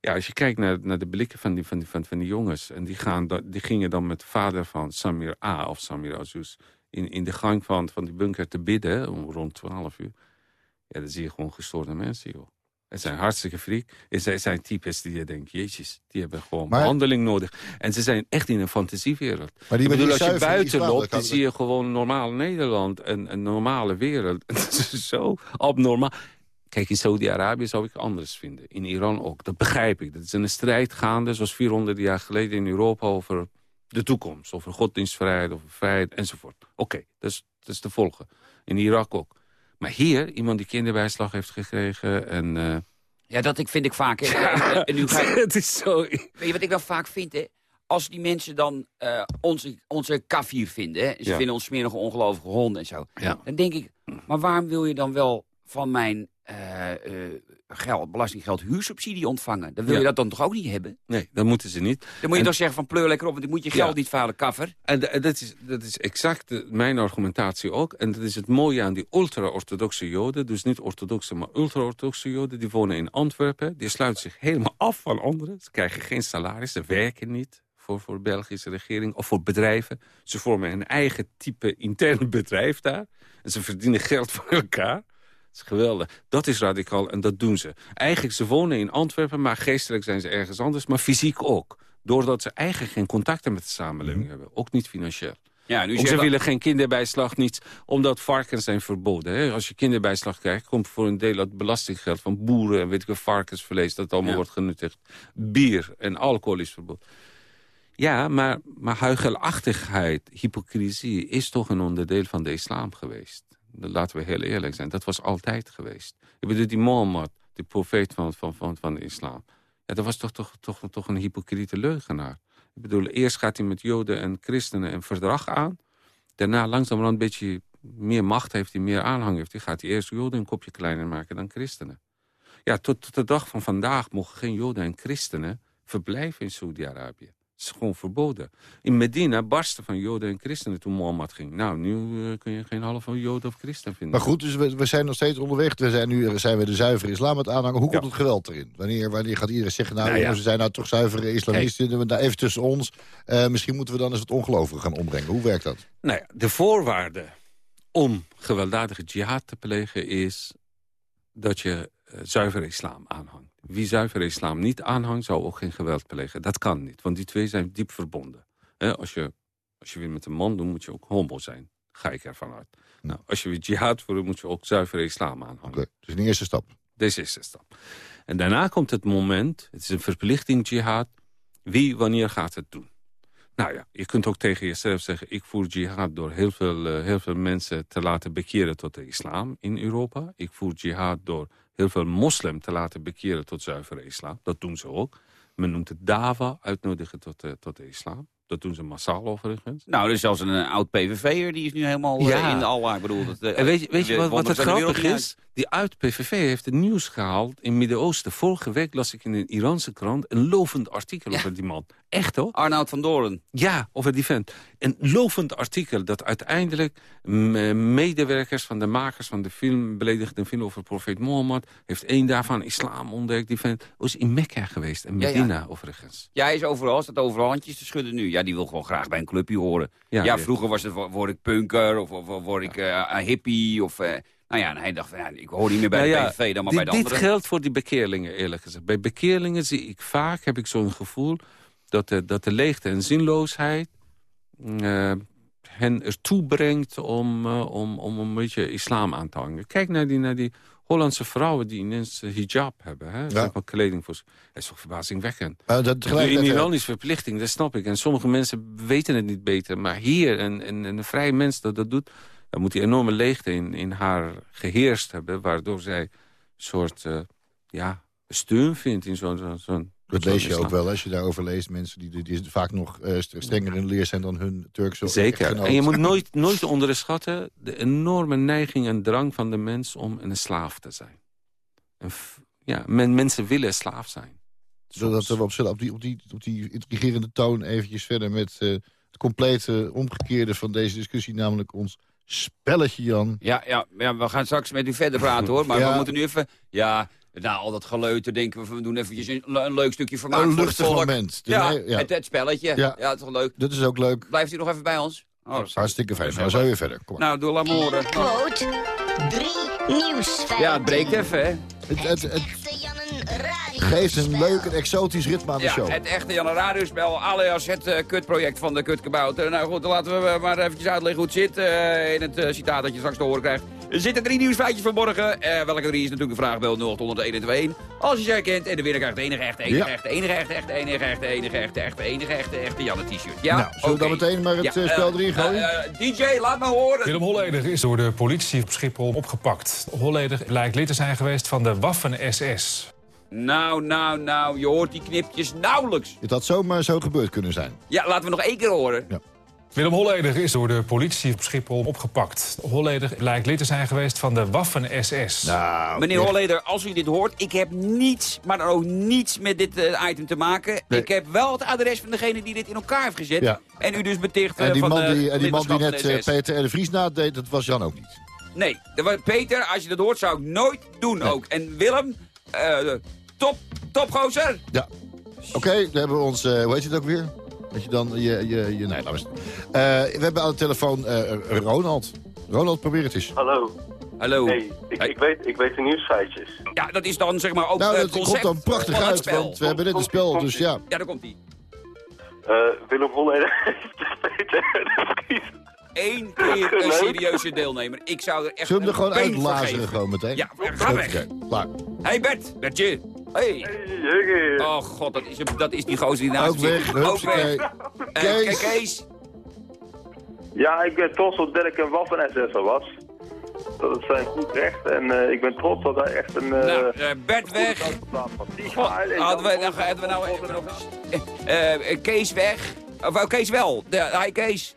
Ja, als je kijkt naar, naar de blikken van die, van, die, van, die jongens... en die, gaan, die gingen dan met de vader van Samir A. of Samir Azouz... in, in de gang van, van die bunker te bidden, om rond 12 uur... ja, dan zie je gewoon gestoorde mensen, joh. Het zijn hartstikke freak. Het zijn, zijn types die je denkt, jezus, die hebben gewoon Maar- behandeling nodig. En ze zijn echt in een fantasiewereld. Maar die Ik bedoel, die als je buiten loopt, dat dan zie je gewoon normaal Nederland. Een, een normale wereld. Het is zo abnormaal. Kijk, in Saudi-Arabië zou ik anders vinden. In Iran ook. Dat begrijp ik. Dat is een strijd gaande, zoals 400 jaar geleden in Europa... over de toekomst, over godsdienstvrijheid, over vrijheid, enzovoort. Oké, dat, is, dat is te volgen. In Irak ook. Maar hier, iemand die kinderbijslag heeft gekregen en... eh, Ja, dat ik, vind ik vaak. En, nu ga ik, het is zo... weet je wat ik dan vaak vind? Hè? Als die mensen dan eh, onze, onze kafir vinden... Hè? ze Ja. vinden ons smerige ongelovige honden en zo... Ja. dan denk ik, maar waarom wil je dan wel van mijn eh, geld, belastinggeld huursubsidie ontvangen? Dan wil Ja. je dat dan toch ook niet hebben? Nee, dat moeten ze niet. Dan moet je En- toch zeggen van pleur lekker op, want ik moet je geld Ja. niet vuilen, kaffer. En, dat, is, dat is exact mijn argumentatie ook. En dat is het mooie aan die ultra-orthodoxe joden. Dus niet orthodoxe, maar ultra-orthodoxe joden. Die wonen in Antwerpen. Die sluiten zich helemaal af van anderen. Ze krijgen geen salaris, ze werken niet voor, voor de Belgische regering of voor bedrijven. Ze vormen een eigen type intern bedrijf daar. En ze verdienen geld voor elkaar. Dat is geweldig. Dat is radicaal en dat doen ze. Eigenlijk, ze wonen in Antwerpen, maar geestelijk zijn ze ergens anders. Maar fysiek ook. Doordat ze eigenlijk geen contacten met de samenleving hebben. Ook niet financieel. Ja, nu ze willen geen kinderbijslag, niets, omdat varkens zijn verboden. Hè? Als je kinderbijslag krijgt, komt voor een deel dat belastinggeld van boeren... en weet ik wel, varkensvlees, dat allemaal Ja. wordt genuttigd. Bier en alcohol is verboden. Ja, maar, maar huigelachtigheid, hypocrisie... is toch een onderdeel van de islam geweest. Laten we heel eerlijk zijn, dat was altijd geweest. Ik bedoel, die Mohammed, die profeet van, van, van, van de islam... Ja, dat was toch, toch, toch, toch een hypocriete leugenaar. Ik bedoel, eerst gaat hij met joden en christenen een verdrag aan. Daarna langzamerhand een beetje meer macht heeft hij, meer aanhang heeft hij. Gaat hij eerst joden een kopje kleiner maken dan christenen. Ja, tot, tot de dag van vandaag mogen geen Joden en christenen verblijven in Saudi-Arabië. Het is gewoon verboden. In Medina barsten van Joden en christenen toen Mohammed ging. Nou, nu eh, kun je geen halve Joden of christen vinden. Maar goed, dus we, we zijn nog steeds onderweg. We zijn nu zijn we de zuivere islam aan het aanhangen. Hoe komt het geweld erin? Wanneer, wanneer gaat iedereen zeggen... nou, Nou ja. we zijn nou toch zuivere islamisten. we daar even tussen ons. Eh, misschien moeten we dan eens wat ongelovigen gaan ombrengen. Hoe werkt dat? Nou ja, de voorwaarde om gewelddadige jihad te plegen is dat je eh, zuivere islam aanhangt. Wie zuivere islam niet aanhangt, zou ook geen geweld plegen. Dat kan niet, want die twee zijn diep verbonden. Als, je, als je weer met een man doet, moet je ook homo zijn. Ga ik ervan uit. Nou, als je weer jihad voert, moet je ook zuivere islam aanhangen. Oké, dus een eerste stap. Deze is de stap. En daarna komt het moment, het is een verplichting jihad... wie wanneer gaat het doen. Nou ja, je kunt ook tegen jezelf zeggen... ik voer jihad door heel veel, eh, heel veel mensen te laten bekeren tot de islam in Europa. Ik voer jihad door heel veel moslim te laten bekeren tot zuivere islam. Dat doen ze ook. Men noemt het dawa, uitnodigen tot, de- tot de islam. Dat doen ze massaal overigens. Nou, er is zelfs een eh, oud PVV'er, die is nu helemaal eh, Ja. in de Allah. Ik bedoel, dat, eh, En weet je, weet je wat, wat het grappig is? Die uit PVV heeft het nieuws gehaald in Midden-Oosten. Vorige week las ik in een Iraanse krant een lovend artikel over die man. Echt hoor? Arnoud van Doorn. Ja, over die vent. Een lovend artikel dat uiteindelijk eh, medewerkers van de makers van de film... beledigde een film over profeet Mohammed... heeft één daarvan islam ontdekt. Die vent was in Mekka geweest en Ja, ja. Medina overigens. Ja, hij is overal, staat overal handjes te schudden nu. Ja, die wil gewoon graag bij een clubje horen. Ja, Ja, vroeger was het, wo- word ik punker of, of, word ik een hippie. Of, eh, nou ja, en hij dacht, ja, ik hoor niet meer bij Nou de PVV dan maar dit, bij de dit anderen. geldt voor die bekeerlingen, eerlijk gezegd. Bij bekeerlingen zie ik vaak, heb ik zo'n gevoel... dat de, dat de leegte en zinloosheid eh, hen ertoe brengt om, eh, om, om een beetje islam aan te hangen. Kijk naar die, naar die Hollandse vrouwen die ineens eh, hijab hebben. Hè? Ja. hebben kleding voor. ze. Dat is toch verbazingwekkend. Maar dat In. Iran is verplichting, dat snap ik. En sommige mensen weten het niet beter. Maar hier, een, een, een vrij mens dat dat doet... dan moet die enorme leegte in, in haar geheerst hebben... waardoor zij een soort eh, ja, steun vindt in zo'n... zo'n zo'n Dat lees je ook wel als je daarover leest. Mensen die, die, vaak nog eh, st- strenger in de leer zijn dan hun Turkse Zeker. echtgenoot. En je moet nooit, nooit onderschatten de enorme neiging en drang van de mens om een slaaf te zijn. Ja, men, mensen willen slaaf zijn. Zodat we op, op, die, op, die, op die intrigerende toon eventjes verder met eh, het complete omgekeerde van deze discussie. Namelijk ons spelletje, Jan. Ja, ja, ja, we gaan straks met u verder praten hoor. Maar Ja. we moeten nu even... Ja, na al dat geleuter denken we, we doen eventjes een, een leuk stukje vermaak Een voor het moment. De Ja, nee- ja. Het, het spelletje. Ja. Het toch leuk. Dat is ook leuk. Blijft u nog even bij ons? Oh, Hartstikke fijn. dat Maar is zo heel weer verder. Kom maar. Nou, doe laat me horen. Quote, drie nieuwsfeiten. Ja, het breekt even, hè? Het, het, het Radio. Geeft een leuk en exotisch ritme aan de Ja, show. het echte Jan radiospel, alias het eh, kutproject van de kutkabouter. Nou goed, dan laten we eh, maar eventjes uitleggen hoe het zit eh, in het eh, citaat dat je straks te horen krijgt. Er zitten drie nieuwsfeitjes verborgen. Eh, welke drie is natuurlijk de vraag bel 0800 Als je ze herkent en de winnaar krijgt de enige echte, enige Ja. echte, enige echte, echte, enige echte, enige echte, echte, enige echte, echte Janne t-shirt. Ja, Nou, zullen we dan meteen maar het, eh, spel erin gooien? eh, eh, DJ, laat me horen. Willem Holleder is door de politie op Schiphol opgepakt. Holleder blijkt lid te zijn geweest van de Waffen-SS. Nou, nou, nou, je hoort die knipjes nauwelijks. Het had zomaar zo gebeurd kunnen zijn. Ja, laten we nog één keer horen. Willem Holleder is door de politie op Schiphol opgepakt. Holleder blijkt lid te zijn geweest van de Waffen-SS. Nou, Meneer echt. Holleder, als u dit hoort, ik heb niets, maar dan ook niets met dit eh, item te maken. Nee. Ik heb wel het adres van degene die dit in elkaar heeft gezet. Ja. En u dus beticht eh, En die van man de die, en die, man die net eh. Peter R. de Vries nadeed, dat was Jan ook niet. Nee, Peter, als je dat hoort, zou ik nooit doen Nee. ook. En Willem, eh, top, topgozer. Ja. Oké, dan hebben we ons, eh, hoe heet het ook weer? Dat je dan, je, je, je nee, laat maar. Eh, we hebben aan de telefoon eh, Ronald. Ronald, probeer het eens. Hallo. Hallo. Hey, ik, Hey. ik, weet, ik weet de nieuwsfeitjes. Ja, dat is dan zeg maar ook Nou, dat komt dan prachtig uit, spel. want we hebben net een spel, dus ja. Ja, daar komt hij. Eh, Willem Holleder heeft. Eén keer een serieuze deelnemer. Ik zou er echt Zullen we hem er gewoon geven. gewoon meteen? Ja, ga weg. Oké, klaar. Hey Bert, Bertje. Hey. Hey, Oh god, dat is, dat is die gozer die naast me zit. weg, Ook weg. Eh, Kees. Ja, ik ben trots dat Dirk een waffen-SS'er was. Dat is zijn goed recht en eh, ik ben trots dat hij echt een... eh, Nou, eh, Bert weg. Die God, hadden we, dan hadden we nou we nog eens. Eh, eh, Kees weg. Of oh, Kees wel. De, hi Kees.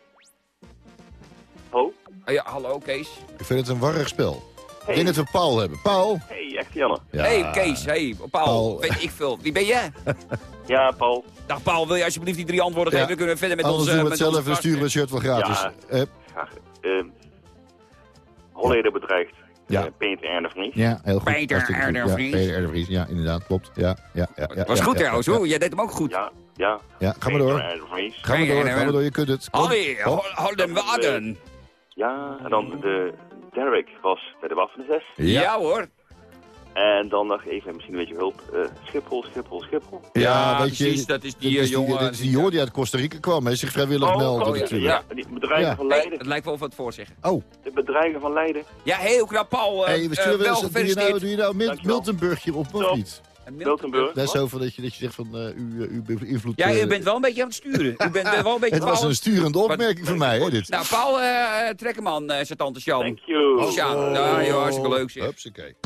Oh, Oh, ja, hallo Kees. Ik vind het een warrig spel. Ik denk dat we Paul hebben. Paul? Hey, echt Janne. Ja. hey, Kees, hey, Paul, Paul. weet ik veel. Wie ben jij? Ja, Paul. Dag Paul, wil je alsjeblieft die drie antwoorden Ja. geven? Dan kunnen we verder met Anders onze... doen we het met zelf en dan sturen we het shirt wel gratis. Ja. Eh, Graag. Ehm Holleder bedreigt. Ja. eh, Peter Erne Vries. ja, heel goed. Peter de Ja. Peter. Ja, inderdaad, klopt. Ja, ja, ja, ja, was ja, goed ja, trouwens, ja, hoor. Jij deed hem ook goed. Ja, ja. Ja, ga maar door. Ga maar door, ga maar door, je kunt het. Allee, houden we aan. Ja, en dan de Derrick was bij de Waffen-SS. Ja. hoor. En dan nog even misschien een beetje hulp. eh, Schiphol, Schiphol, Schiphol. Ja, Ja, weet je, precies, dat is die, dit eh, jongen- dit is die jongen die uit Costa Rica kwam, hè, zich vrijwillig Oh, meldde oh, ja, natuurlijk. ja, die bedreigen Ja. van Hey, Leiden. het lijkt wel of het voorzeggen. Oh, De bedreigen van Leiden. Ja, heel knap, Paul. eh, hey, we eh, zullen wel doe je nou, doe je nou Dankjewel. Miltenburgje op of Top. niet? En Miltenburg. Dat is Wat? zo van dat je, dat je zegt van uh, u, uh, u beïnvloedt... Ja, u eh, bent wel een beetje aan het sturen. U bent eh, wel een beetje... Het was Paul- een sturende opmerking van mij, hè, dit. Nou, Paul, eh trek hem aan, eh, zijn tante Sjan. Thank you. Sjaan, ja, joh, hartstikke leuk zeg. Hupsakee.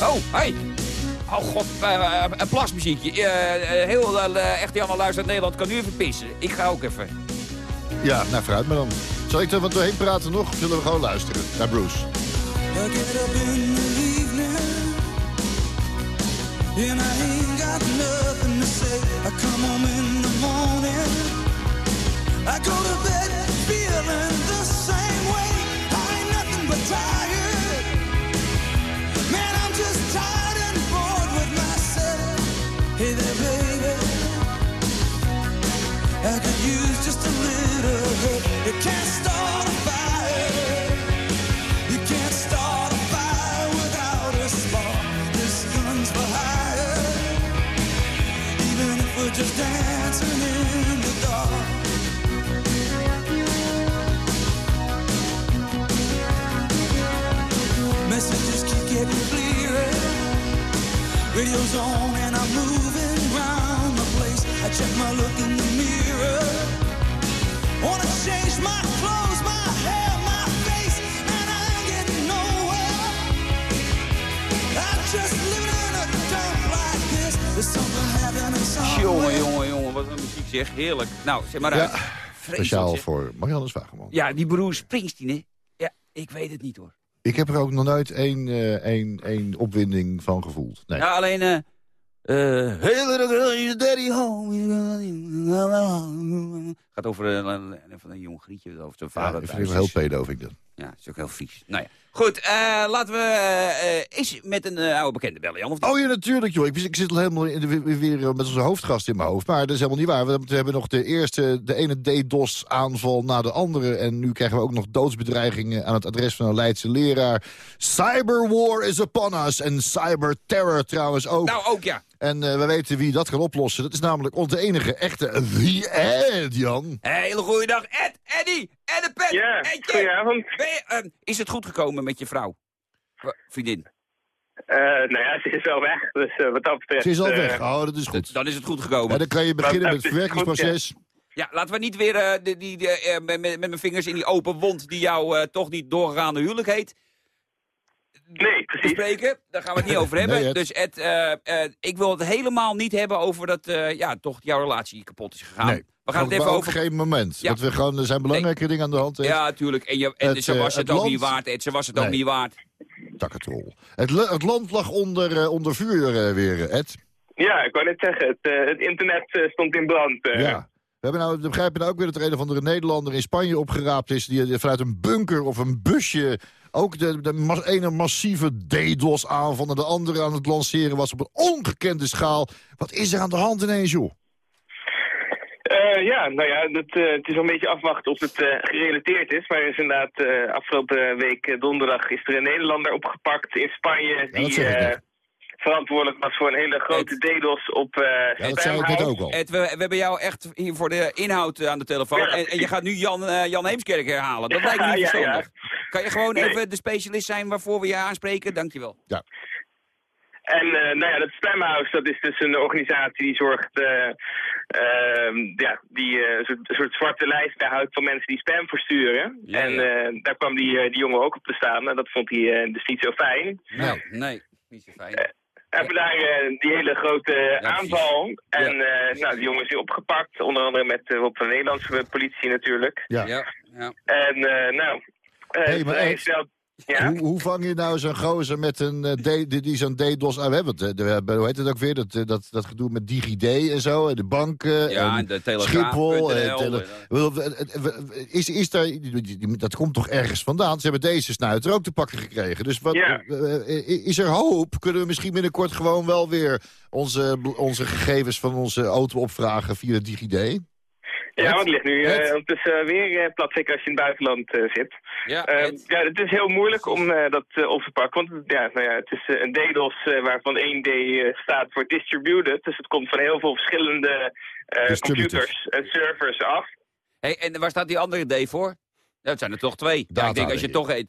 Oh, hey. Oh god, eh, eh, een plasmuziekje. Eh, eh, heel uh, echt Janne Luister uit Nederland kan nu even pissen. Ik ga ook even. Ja, nou vooruit maar dan. Zal ik er wat doorheen praten nog? Of zullen we gewoon luisteren naar Bruce? And I ain't got nothing to say. I come home in the morning. I go to bed feeling the same way. I ain't nothing but tired. Man, I'm just tired and bored with myself. Hey there, baby. I could use just a little help. You can't Radio's on and I'm moving round the place. I check my look in the mirror. Wanna change my clothes, my hair, my face, and I ain't getting nowhere. I'm just living in a dump like this. There's something happening somewhere. Jongen, jongen, jongen, wat een muziek zeg. Heerlijk. Nou, zeg maar uit. Ja, speciaal zeg. voor Marianne Zwageman. Ja, die broer Springsteen, hè? Ja, ik weet het niet hoor. Ik heb er ook nog nooit één, eh, één, één opwinding van gevoeld. Nee. Ja, alleen... eh eh hey little girl, your daddy home. Gaat over een, een, een, van een jong grietje, over zijn Ja, vader. ik vind thuis het wel is. heel pedo, vind ik dat. Ja, dat is ook heel vies. Nou ja. Goed, eh, laten we eh, eens met een eh, oude bekende bellen, Jan. Of niet? Oh ja, natuurlijk, joh. Ik, ik zit al helemaal in de, weer, met onze hoofdgast in mijn hoofd. Maar dat is helemaal niet waar. We, we hebben nog de eerste, de ene DDoS-aanval na de andere. En nu krijgen we ook nog doodsbedreigingen aan het adres van een Leidse leraar. Cyberwar is upon us. En cyberterror trouwens ook. Nou, ook ja. En eh, we weten wie dat kan oplossen. Dat is namelijk onze enige echte The Ed, Jan. Hele goede dag, Ed, Eddie, en de pet. Ja, Edje. goedenavond. Ben je, eh, is het goed gekomen met je vrouw? V- Vriendin? Eh, nou ja, ze is wel weg, dus eh, wat dat betreft... Ze is al weg. Oh, dat is goed. Dan is het goed gekomen. En dan kan je beginnen met het goed, verwerkingsproces. Ja, laten we niet weer eh, die, eh, met, met mijn vingers in die open wond... die jou eh, toch niet doorgaande huwelijk heet... Nee, precies. bespreken. Daar gaan we het niet over hebben. Nee, Ed. Dus Ed, eh, eh, ik wil het helemaal niet hebben over dat eh, ja, toch jouw relatie kapot is gegaan. Nee. We gaan het even ook over... geen moment. Ja. Dat we gewoon, er zijn belangrijke dingen aan de hand. Ed. Ja, natuurlijk. En, je, en Het, ze was het, het ook land- niet waard, Ed. Ze was het ook niet waard. Het, het land lag onder, onder vuur eh, weer, Ed. Ja, ik wou net zeggen, het, eh, het internet stond in brand. eh. Ja. We, hebben nou, we begrijpen nou ook weer dat er een of andere Nederlander in Spanje opgeraapt is... die vanuit een bunker of een busje ook de, ene massieve DDoS-aanval... naar de andere aan het lanceren was op een ongekende schaal. Wat is er aan de hand ineens, joh? Eh, ja, nou ja, dat, eh, het is wel een beetje afwachten of het eh, gerelateerd is. Maar er is inderdaad, afgelopen week donderdag is er een Nederlander opgepakt in Spanje... dat die verantwoordelijk was voor een hele grote DDoS op eh Ja, dat zei ik net ook al. Ed, we, we hebben jou echt hier voor de inhoud eh, aan de telefoon. Ja. En, en je gaat nu Jan, eh, Jan Heemskerk herhalen. Dat lijkt me niet Ja, ja, verstandig. Kan je gewoon Nee. even de specialist zijn waarvoor we je aanspreken? Dankjewel. En eh, nou ja, dat Spamhouse, dat is dus een organisatie die zorgt, eh, ehm, ja, die eh, een soort, een soort zwarte lijst bijhoudt van mensen die spam versturen. Ja, en ja. eh, daar kwam die, die jongen ook op te staan en dat vond hij eh, dus niet zo fijn. Nee, nee, niet zo fijn. Hebben daar eh, die hele grote Ja, aanval. En Ja. eh, nou, die jongen is weer opgepakt, onder andere met eh, van de Nederlandse politie natuurlijk. Ja. Ja, ja. En eh, nou, eh, Hey, maar snel... Ja? Hoe, hoe vang je nou zo'n gozer met een D- die, die zo'n DDoS... Ah, we hebben het, eh, de- hoe heet het ook weer? Dat, eh, dat, dat gedoe met DigiD en zo. En de banken. Ja, en de Schiphol. en tele- is, is daar, dat komt toch ergens vandaan? Ze hebben deze snuiter ook te pakken gekregen. Dus wat, Ja. is er hoop? Kunnen we misschien binnenkort gewoon wel weer onze, onze gegevens van onze auto opvragen via DigiD? Ja, want het ligt nu Ed? eh ondertussen eh, weer eh, plat, zeker als je in het buitenland eh, zit. Ja, Eh, Ed. ja, het is heel moeilijk om eh, dat op te pakken. Want ja, nou ja, het is een DDoS eh, waarvan één D staat voor distributed. Dus het komt van heel veel verschillende eh, computers en servers af. Hey, en waar staat die andere D voor? Ja, dat zijn er toch twee. Ja, Data ik denk als je toch eet.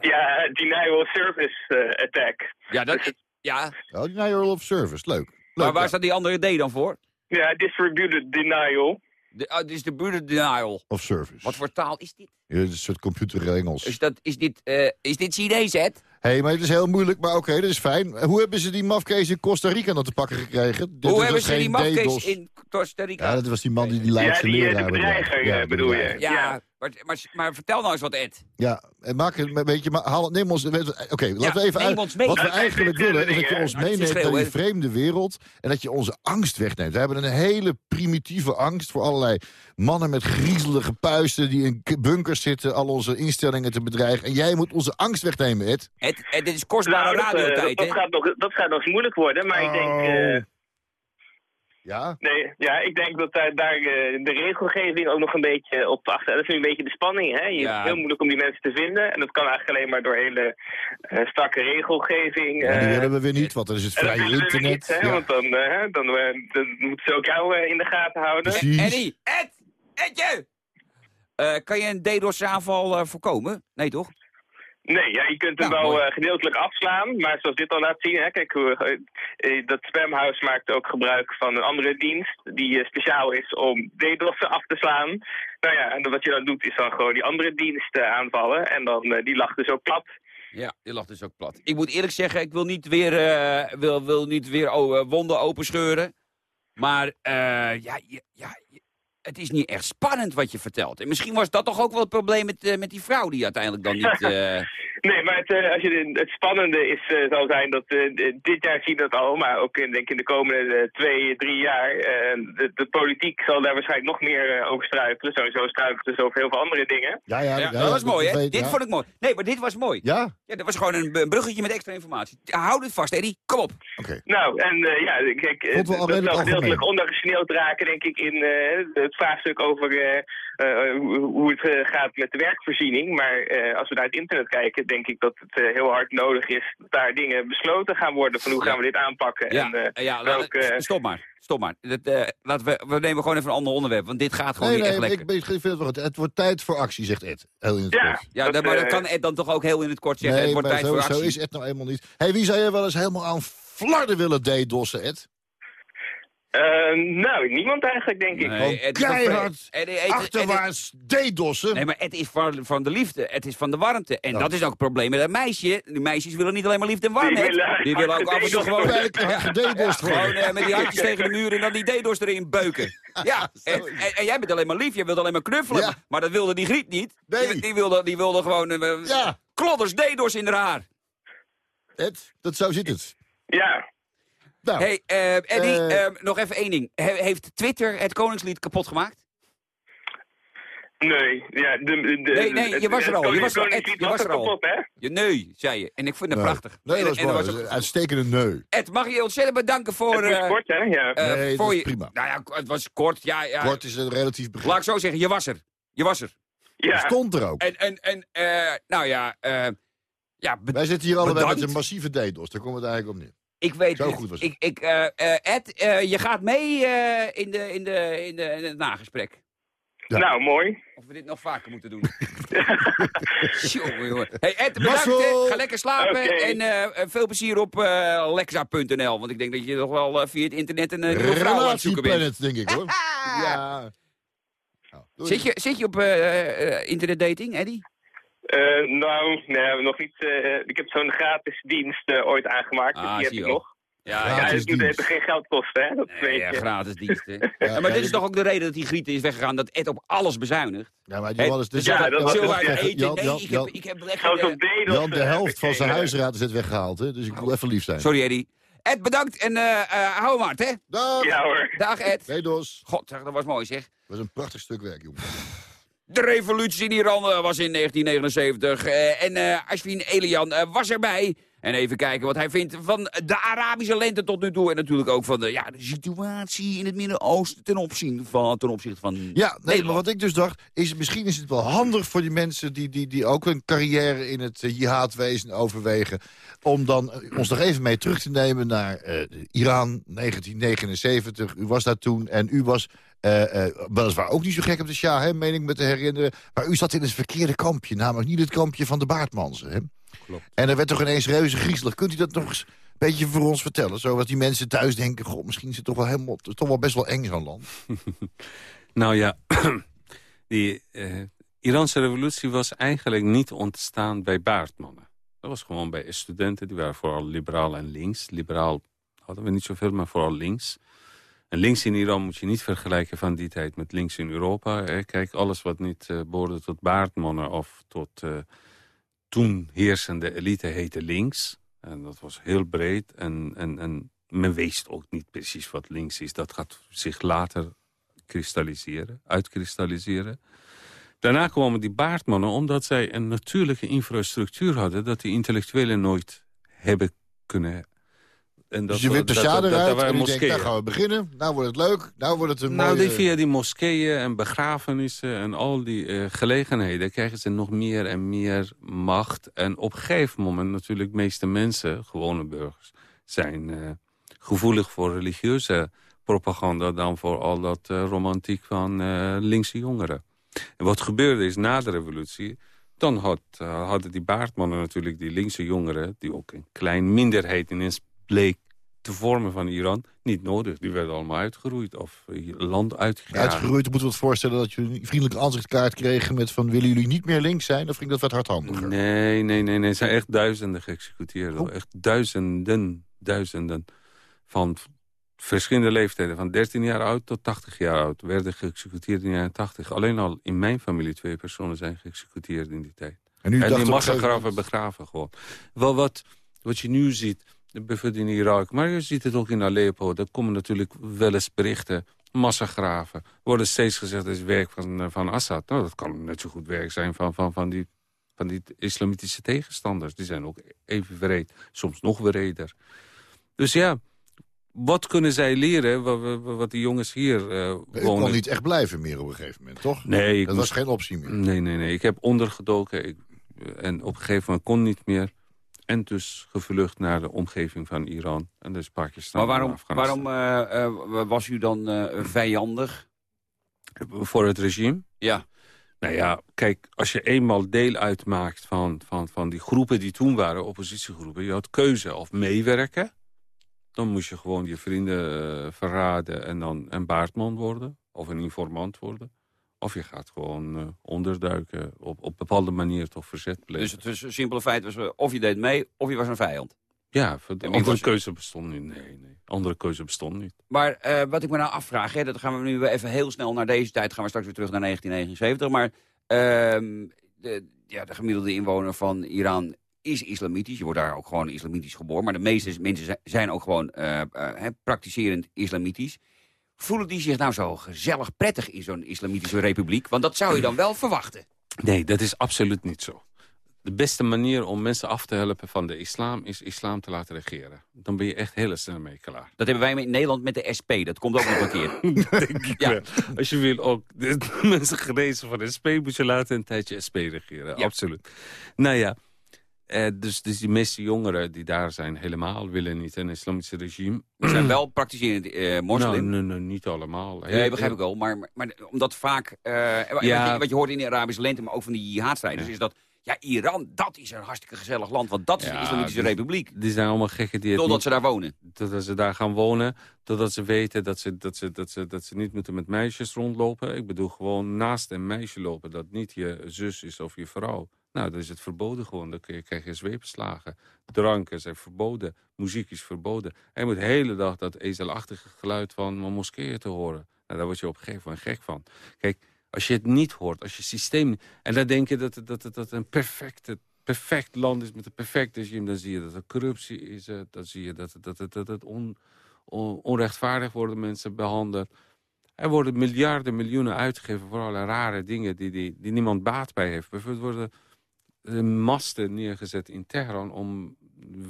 Ja, denial service eh, attack. Ja, dat, ja, Oh, denial of service, leuk. maar leuk waar ja. staat die andere D dan voor? Ja, distributed denial. De, oh, distributed denial. Of service. Wat voor taal is dit? Ja, het is een soort computerengels. Is, dat, is, dit, eh, is dit Chinees, Ed? Hé, hey, maar het is heel moeilijk, maar oké, dat is fijn. Hoe hebben ze die mafkees in Costa Rica nog te pakken gekregen? Dit Hoe hebben ze geen die mafkees in Costa Rica? Ja, dat was die man die die Ja, Leidse die, eh, leraar de bedreiger Ja, eh, de bedoel je. ja, Maar, maar, maar vertel nou eens wat, Ed. Ja, en maak het een beetje, maar haal, neem ons, oké, laten we even uit. Wat we eigenlijk willen, is dat je ons is meeneemt naar die vreemde wereld en dat je onze angst wegneemt. We hebben een hele primitieve angst voor allerlei mannen met griezelige puisten die in bunkers zitten, al onze instellingen te bedreigen. En jij moet onze angst wegnemen, Ed. Ed, Ed dit is kostbare Nou, dat, eh, radiotijd, dat, dat, gaat nog, dat gaat nog moeilijk worden, maar ik denk... Oh. Ja? Nee, ja, ik denk dat daar, daar eh, de regelgeving ook nog een beetje op achter. Dat is nu een beetje de spanning, hè? Je Ja. Het is heel moeilijk om die mensen te vinden. En dat kan eigenlijk alleen maar door hele eh, strakke regelgeving. Ja, die eh, willen we weer niet, want er is het dat vrije we internet. niet, hè? Ja. Want dan, hè, dan, dan moeten ze ook jou in de gaten houden. Precies. Eddie, Ed, Edje! Eh, kan je een DDoS-aanval voorkomen? Nee, toch? Nee, ja, je kunt hem Nou, wel eh, gedeeltelijk afslaan, maar zoals dit al laat zien, hè, kijk, hoe, eh, eh, dat spamhouse maakt ook gebruik van een andere dienst die speciaal is om DDoS'en af te slaan. Nou ja, en wat je dan doet is dan gewoon die andere dienst aanvallen en dan die lag dus ook plat. Ja, die lag dus ook plat. Ik moet eerlijk zeggen, ik wil niet weer, wil, wil niet weer oh, wonden openscheuren. Maar ja, ja, het is niet echt spannend wat je vertelt. En misschien was dat toch ook wel het probleem met, eh, met die vrouw die uiteindelijk dan niet... eh, Nee, maar het, eh, als je het spannende is, eh, zal zijn dat eh, dit jaar zien we dat al, maar ook in, denk ik in de komende eh, twee, drie jaar, eh, de, de politiek zal daar waarschijnlijk nog meer eh, over struikelen. Sowieso struikelen ze over heel veel andere dingen. Ja, ja, ja, ja, dat was mooi, hè? Dit ja. vond ik mooi. Nee, maar dit was mooi. Ja? Ja, dat was gewoon een, een bruggetje met extra informatie. Houd het vast, Eddie. Kom op. Oké. Nou, en eh, ja, kijk, dat zal gedeeltelijk ondergesneeuwd raken, denk ik, in eh, het vraagstuk over eh, eh, hoe, het eh, gaat met de werkvoorziening. Maar eh, als we naar het internet kijken, denk ik dat het eh, heel hard nodig is dat daar dingen besloten gaan worden van hoe gaan we dit aanpakken. Ja, en, eh, ja, stop maar. Stop maar. Dat, eh, laten we, we nemen gewoon even een ander onderwerp, want dit gaat gewoon Nee, niet nee, echt ik, lekker. ik vind het wel goed. Het wordt tijd voor actie, zegt Ed. Heel in het Ja. kort. Ja, dat, dat, maar dat kan Ed dan toch ook heel in het kort zeggen. het Nee, wordt maar tijd zo, voor zo actie. is Ed nou eenmaal niet. hey, wie zou jij wel eens helemaal aan flarden willen DDoS'en, Ed? Eh, nou, niemand eigenlijk, denk ik. Nee, keihard Ed- achterwaarts DDoS'en. Nee, maar het is van, van de liefde. Het is van de warmte. En Ja. dat is ook het probleem met een meisje. Die meisjes willen niet alleen maar liefde en Die warmte. willen Die willen ook af en toe gewoon... Gewoon eh, met die handjes tegen de muur en dan die DDoS erin beuken. Ja, en, en, en jij bent alleen maar lief, jij wilt alleen maar knuffelen. Ja. Maar dat wilde die Griet niet. Nee. Die, die, wilde, die wilde gewoon eh, Ja. klodders DDoS in haar haar. Ed, dat zo zit het. Ja, Nou, hey, eh, Eddie, Eh. eh, nog even één ding. He- heeft Twitter het Koningslied kapot gemaakt? nee. Ja, de, de, Nee, nee, je was er al, je was er al, Ed, je was was er al. kapot, hè? Je nee, zei je. En ik vind het nee. prachtig. Nee, En- dat is en waar. was Dat een uitstekende neu. Ed, mag je je ontzettend bedanken voor... Het moest eh, kort, hè? Ja. eh, Nee, voor je, prima. Nou ja, het was kort. Ja, ja. Kort is een relatief begrip. Laat ik zo zeggen, je was er. Je was er. ja. Stond er ook. En, en, en eh, nou ja, ja Wij zitten hier allebei bedankt. met een massieve DDoS. Daar komt het eigenlijk op neer. Ik weet Zo het. goed was het. ik, ik, eh, eh, Ed, eh, je gaat mee eh, in, de, in, de, in, de, in het nagesprek. Ja. Nou, mooi. Of we dit nog vaker moeten doen. jongen. Hey Ed, bedankt. Hè. Ga lekker slapen. En eh, veel plezier op eh, lexa.nl. Want ik denk dat je nog wel via het internet een uh, vrouw aan het zoeken bent. Denk ik hoor. Ja. Nou. Zit je, zit je op eh, eh, internetdating, Eddie? Eh, nou, nee, nog niet. eh, ik heb zo'n gratis dienst eh, ooit aangemaakt, dus Ah, die heb ik je nog. Ja, Ja, Gratis het moet dienst. het geen geld kosten, hè? Dat Nee, weet ja, je. gratis diensten. Ja, maar dit is toch ook de reden dat die Grieten is weggegaan, dat Ed op alles bezuinigt? Ja, maar Johannes, dus ja, dat- dat was- Jan- Zilver ja, eten, Jan- nee, Jan- ik heb, Jan- ik heb echt... Jan, de helft van zijn huisraad is net weggehaald, hè? dus ik wil even lief zijn. Sorry, Eddie. Ed, bedankt en eh eh hou hem hard, hè? Dag! Ja hoor. Dag, Ed. Dos. God, zeg, dat was mooi, zeg. Dat was een prachtig stuk werk, jongen. De revolutie in Iran was in 1979 eh, en eh Ashwin Elian eh, was erbij. En even kijken wat hij vindt van de Arabische lente tot nu toe. En natuurlijk ook van de, ja, de situatie in het Midden-Oosten ten opzichte van, ten opzichte van Ja, nee, maar wat ik dus dacht, is misschien is het wel handig voor die mensen die, die, die ook een carrière in het uh, jihadwezen overwegen, om dan ons nog even mee terug te nemen naar Iran 1979. U was daar toen en u was eh, weliswaar ook niet zo gek op de hè, meen ik me te herinneren. Maar u zat in het verkeerde kampje, namelijk niet het kampje van de Baardmansen. Hè? Klopt. En er werd toch ineens reuze griezelig. Kunt u dat nog eens een beetje voor ons vertellen? Zodat die mensen thuis denken, god, misschien is het toch wel, helemaal, het is toch wel best wel eng zo'n land. Nou ja, die eh, Iraanse revolutie was eigenlijk niet ontstaan bij baardmannen. Dat was gewoon bij studenten, die waren vooral liberaal en links. Liberaal hadden we niet zoveel, maar vooral links. En links in Iran moet je niet vergelijken van die tijd met links in Europa. Hè. Kijk, alles wat niet eh behoorde tot baardmannen of tot eh, toen heersende elite heette links. En dat was heel breed. En, en, en men wist ook niet precies wat links is. Dat gaat zich later kristalliseren, uitkristalliseren. Daarna kwamen die baardmannen omdat zij een natuurlijke infrastructuur hadden... dat die intellectuelen nooit hebben kunnen... En dus je wint de dat- eruit en je denkt, gaan we beginnen. Nou wordt het leuk, nou wordt het een Nou, mooie... die, via die moskeeën en begrafenissen en al die eh, gelegenheden... krijgen ze nog meer en meer macht. En op een gegeven moment natuurlijk de meeste mensen, gewone burgers... zijn eh, gevoelig voor religieuze propaganda... dan voor al dat eh, romantiek van linkse jongeren. En wat gebeurde is na de revolutie... dan had, hadden die baardmannen natuurlijk die linkse jongeren... die ook een klein minderheid ineens bleek te vormen van Iran... niet nodig. Die werden allemaal uitgeroeid of eh, land uitgegaan. Uitgeroeid, moeten we ons voorstellen dat je een vriendelijke aanzichtkaart kreeg... met van, willen jullie niet meer links zijn? Of ging dat wat hardhandiger? Nee, nee, nee, nee. Er zijn echt duizenden geëxecuteerd. hoor. Echt duizenden, duizenden. Van verschillende leeftijden. Van 13 jaar oud tot 80 jaar oud. Werden geëxecuteerd in de jaren 80. Alleen al in mijn familie twee personen zijn geëxecuteerd in die tijd. En nu en die massagraven begraven gewoon. Wel wat, wat je nu ziet, bijvoorbeeld in Irak... maar je ziet het ook in Aleppo. Daar komen natuurlijk wel eens berichten. Massagraven. Worden steeds gezegd, dat is werk van, eh, van Assad. Nou, dat kan net zo goed werk zijn van, van, van, die, van die islamitische tegenstanders. Die zijn ook even wreed. Soms nog wreder. Dus ja, wat kunnen zij leren wat, wat- die jongens hier eh Ik wonen? kon niet echt blijven meer op een gegeven moment, toch? Nee, dat moest- was geen optie meer. Nee, nee, nee. Ik heb ondergedoken ik, en op een gegeven moment kon niet meer. En dus gevlucht naar de omgeving van Iran. En dus Pakistan Maar waarom, waarom eh, eh, was u dan eh, vijandig? Voor het regime? Ja. Nou ja, kijk, als je eenmaal deel uitmaakt van, van, van die groepen die toen waren, oppositiegroepen. Je had keuze of meewerken. Dan moest je gewoon je vrienden verraden en dan een baardman worden. Of een informant worden. Of je gaat gewoon eh, onderduiken. Op, op bepaalde manier toch verzet plegen. Dus het was een simpele feit was, eh, of je deed mee, of je was een vijand. Ja, andere was- keuze bestond niet. Nee, nee. Andere keuze bestond niet. Maar eh, wat ik me nou afvraag, hè, dat gaan we nu even heel snel naar deze tijd, gaan we straks weer terug naar 1979. Maar ehm, de, ja, de gemiddelde inwoner van Iran is islamitisch. Je wordt daar ook gewoon islamitisch geboren. Maar de meeste mensen zi- zijn ook gewoon hè, praktiserend islamitisch. Voelen die zich nou zo gezellig prettig in zo'n islamitische republiek? Want dat zou je dan wel verwachten. Nee, dat is absoluut niet zo. De beste manier om mensen af te helpen van de islam... is islam te laten regeren. Dan ben je echt heel snel mee klaar. Dat hebben wij in Nederland met de SP. Dat komt ook nog een keer. Denk ik wel. Als je wil ook de mensen genezen van de SP... moet je laten een tijdje SP regeren. Absoluut. Nou ja, eh, dus, dus die meeste jongeren die daar zijn... helemaal willen niet een islamitische regime. Er zijn wel praktiserend eh moslim. Nou, nee, nee, niet allemaal. Nee, begrijp ik wel. Maar, maar, maar omdat vaak, eh, wat, je, wat je hoort in de Arabische lente, maar ook van die jihadstrijders, is dat, ja, Iran, dat is een hartstikke gezellig land, want dat is een islamitische die- republiek. Die zijn allemaal gekken die Totdat niet- ze daar wonen. Totdat ze daar gaan wonen. Totdat ze weten dat ze, dat, ze, dat, ze, dat ze niet moeten met meisjes rondlopen. Ik bedoel gewoon naast een meisje lopen. Dat niet je zus is of je vrouw. Nou, dan is het verboden gewoon. Dan krijg je zweepslagen. Dranken zijn verboden. Muziek is verboden. En moet de hele dag dat ezelachtige geluid van moskeeën te horen. Nou, daar word je op een gegeven moment gek van. Kijk, als je het niet hoort, als je systeem... En dan denk je dat het, dat dat het een perfecte, perfect land is met een perfect regime. Dan zie je dat er corruptie is. eh, Dan zie je dat dat dat on- onrechtvaardig worden mensen behandeld. Er worden miljarden, miljoenen uitgegeven voor alle rare dingen die, die, die niemand baat bij heeft. Bijvoorbeeld worden masten neergezet in Teheran om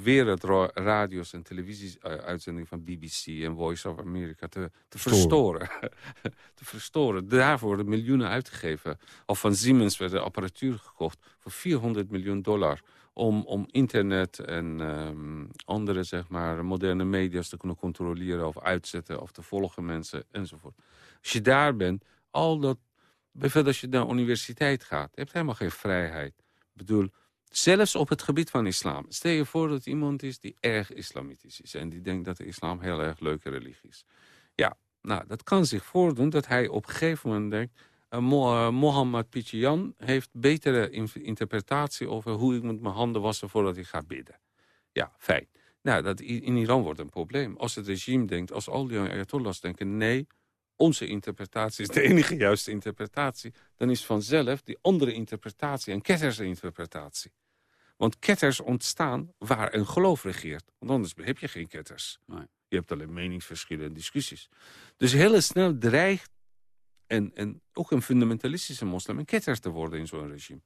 wereldradio's en televisieuitzendingen van BBC en Voice of America te, te verstoren. te verstoren. Daarvoor worden miljoenen uitgegeven. Of van Siemens werd er apparatuur gekocht voor 400 miljoen dollar. Om, om internet en ehm, andere zeg maar, moderne media's te kunnen controleren of uitzetten of te volgen mensen enzovoort. Als je daar bent, al dat, bijvoorbeeld als je naar de universiteit gaat, je hebt helemaal geen vrijheid. Bedoel, zelfs op het gebied van islam. Stel je voor dat iemand is die erg islamitisch is en die denkt dat de islam heel erg leuke religie is. Ja, nou, dat kan zich voordoen dat hij op een gegeven moment denkt... eh, eh, Mohammed Pichian heeft betere in- interpretatie over hoe ik moet mijn handen wassen voordat ik ga bidden. Ja, fijn. Nou, dat in Iran wordt een probleem. Als het regime denkt, als al die ayatollahs denken... nee, onze interpretatie is de enige juiste interpretatie... dan is vanzelf die andere interpretatie een ketterse interpretatie. Want ketters ontstaan waar een geloof regeert. Want anders heb je geen ketters. Je hebt alleen meningsverschillen en discussies. Dus heel snel dreigt en, en ook een fundamentalistische moslim een ketter te worden in zo'n regime.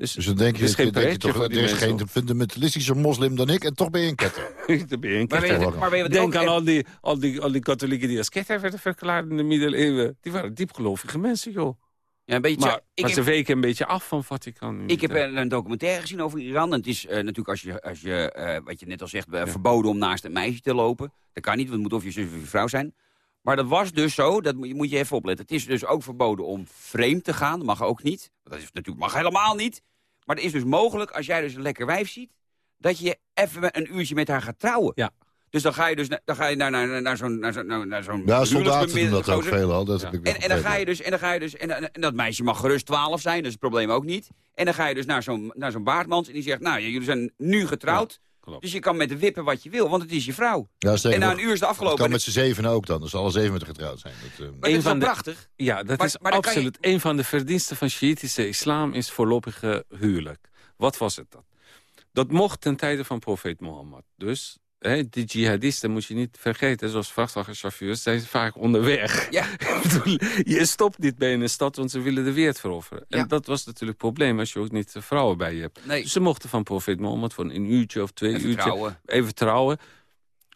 Dus, Dus dan denk je, is geen denk je toch, er is mensen. geen fundamentalistischer moslim dan ik... en toch ben je een ketter. Dan ben je een ketter. maar je Denk aan al die, al, die, al die katholieken die als ketter werden verklaard in de middeleeuwen. Die waren diepgelovige mensen, joh. Ja, een beetje, maar, ik maar heb- ze weken een beetje af van Vaticaan. nu. Ik heb een, een documentaire gezien over Iran. En het is eh, natuurlijk, als je, als je eh, wat je net al zegt, eh, verboden om naast een meisje te lopen. Dat kan niet, want het moet of je zus of je vrouw zijn. Maar dat was dus zo, dat moet je, moet je even opletten. Het is dus ook verboden om vreemd te gaan. Dat mag ook niet. Dat is natuurlijk mag helemaal niet. Maar het is dus mogelijk, als jij dus een lekker wijf ziet... dat je even een uurtje met haar gaat trouwen. Ja. Dus dan ga je dus na- dan ga je naar, naar, naar, naar zo'n naar zo'n naar, zo'n Ja, soldaten doen dat ook gozer. veel al. Dat heb ik wel En, en dan ga je dus, en dan ga je dus, en, en- en dat meisje mag gerust 12 zijn, dat is het probleem ook niet. En dan ga je dus naar zo'n naar zo'n baardmans en die zegt, nou, ja, jullie zijn nu getrouwd. Dus je kan met de wippen wat je wil, want het is je vrouw. Ja, en na een uur is het Het afgelopen. kan En met z'n zeven ook dan. Dus alle zeven moeten getrouwd zijn. Dat, Maar dat is wel prachtig. Ja, dat Maar- is maar kan je- absoluut. Een van de verdiensten van Shiïtische islam is voorlopige huwelijk. Wat was het dan? Dat mocht ten tijde van profeet Mohammed. Dus hè, die jihadisten moet je niet vergeten. Zoals vrachtwagenchauffeurs zijn ze vaak onderweg. Ja. Je stopt niet bij een stad, want ze willen de wereld veroveren. En dat was natuurlijk het probleem als je ook niet de vrouwen bij je hebt. Nee. Dus ze mochten van profeet Mohammed voor een uurtje of twee Even uurtje... trouwen. Even trouwen.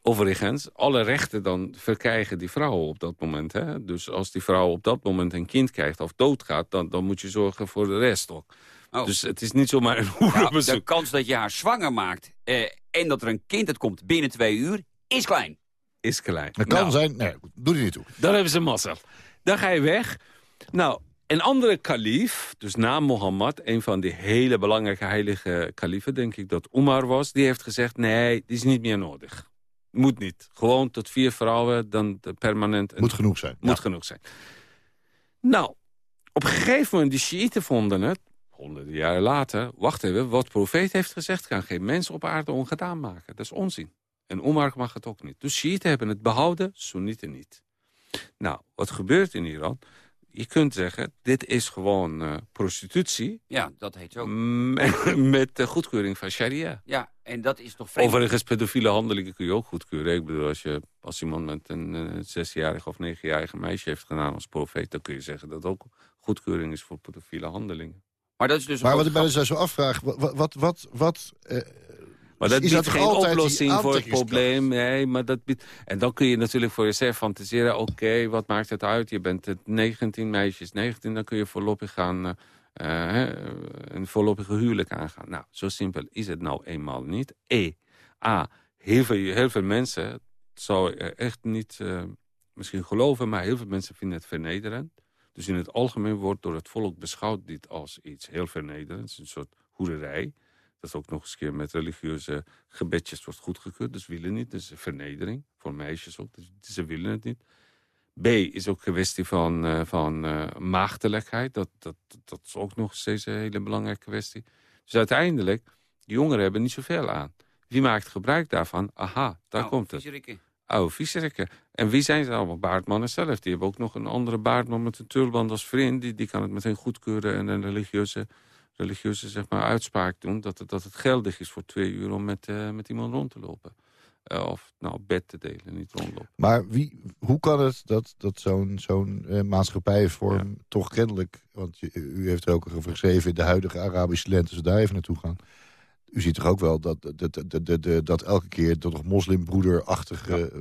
Overigens, alle rechten dan verkrijgen die vrouwen op dat moment. Hè? Dus als die vrouw op dat moment een kind krijgt of doodgaat... dan, dan moet je zorgen voor de rest ook. Oh. Dus het is niet zomaar een Nou, de hoerenbezoek. kans dat je haar zwanger maakt eh, en dat er een kind uit komt binnen twee uur, is klein. Is klein. Dat kan Nou, zijn. Nee, doe er niet toe. Dan hebben ze massa. Dan ga je weg. Nou, een andere kalif, dus na Mohammed... een van die hele belangrijke heilige kaliefen, denk ik dat Umar was... die heeft gezegd, nee, die is niet meer nodig. Moet niet. Gewoon tot vier vrouwen, dan de permanent... Moet genoeg zijn. Moet genoeg zijn. Nou, op een gegeven moment, die Shiiten vonden het... honderden jaren later, wacht even... wat profeet heeft gezegd, kan geen mens op aarde ongedaan maken. Dat is onzin. En Omar mag het ook niet. Dus Shiiten hebben het behouden, Soenieten niet. Nou, wat gebeurt in Iran? Je kunt zeggen, dit is gewoon eh, prostitutie... Ja, dat heet zo. met, met de goedkeuring van sharia. Ja, en dat is toch vreemd. Overigens, pedofiele handelingen kun je ook goedkeuren. Ik bedoel, als, je, als iemand met een eh, zesjarige of negenjarige meisje heeft gedaan als profeet... dan kun je zeggen dat ook goedkeuring is voor pedofiele handelingen. Maar dat is dus Maar wat ik mij dus zo afvraag... Wat, wat, wat, wat, eh, Maar dat is biedt toch geen oplossing voor het probleem. Nee, maar dat biedt... En dan kun je natuurlijk voor jezelf fantaseren... oké, wat maakt het uit? Je bent het 19, meisjes 19... dan kun je voorlopig gaan... hè, een voorlopige huwelijk aangaan. Nou, zo simpel is het nou eenmaal niet. E. A. Heel veel, heel veel mensen... het zou echt niet misschien geloven... maar heel veel mensen vinden het vernederend. Dus in het algemeen wordt door het volk beschouwd dit als iets heel vernederends. Een soort hoererij. Dat ook nog eens een keer met religieuze gebedjes wordt goedgekeurd. Dus willen niet. Dus vernedering. Voor meisjes ook. Dus ze willen het niet. B is ook een kwestie van, uh, van uh, maagdelijkheid. Dat, dat, dat is ook nog steeds een hele belangrijke kwestie. Dus uiteindelijk, de jongeren hebben niet zoveel aan. Wie maakt gebruik daarvan? Aha, daar Nou, komt het. Oude viezerikken. En wie zijn ze allemaal? Baardmannen zelf. Die hebben ook nog een andere baardman met een tulband als vriend. Die, die kan het meteen goedkeuren en een religieuze, religieuze zeg maar, uitspraak doen... Dat het, dat het geldig is voor twee uur om met, eh, met iemand rond te lopen. Eh, of nou, bed te delen, niet rondlopen. Maar wie, hoe kan het dat, dat zo'n zo'n eh, maatschappijvorm toch kennelijk... want u heeft er ook over geschreven... de huidige Arabische lente, als we daar even naartoe gaan... U ziet toch ook wel dat, dat, dat, dat, dat, dat elke keer dat nog moslimbroederachtige,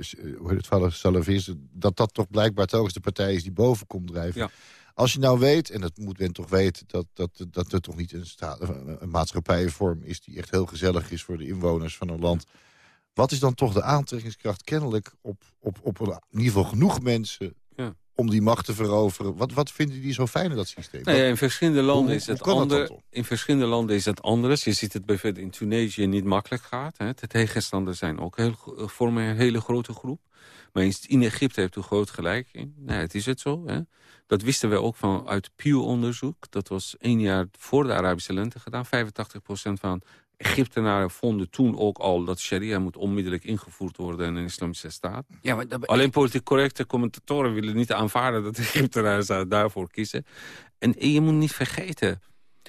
s- hoe heet het, vader salafisten... dat dat toch blijkbaar telkens de partij is die boven komt drijven. Ja. Als je nou weet, en dat moet men toch weten... dat, dat, dat er toch niet een, een maatschappijvorm is... die echt heel gezellig is voor de inwoners van een land... Wat is dan toch de aantrekkingskracht kennelijk op, op, op een, in ieder geval genoeg mensen... Ja. Om die macht te veroveren? Wat, wat vinden die zo fijn in dat systeem? Nou ja, in verschillende landen Hoe- is het kan dat. In verschillende landen is het anders. Je ziet het bijvoorbeeld in Tunesië niet makkelijk gaat. Hè. De tegenstanders zijn ook heel, gro- vormen een hele grote groep. Maar in, Egypte heeft u groot gelijk in. Nee, het is het zo. Hè. Dat wisten we ook van uit Pew-onderzoek. Dat was één jaar voor de Arabische lente gedaan. 85% van Egyptenaren vonden toen ook al dat sharia moet onmiddellijk ingevoerd worden in een islamische staat. Ja, maar dat- Alleen politiek correcte commentatoren willen niet aanvaarden dat de Egyptenaren zouden daarvoor kiezen. En je moet niet vergeten.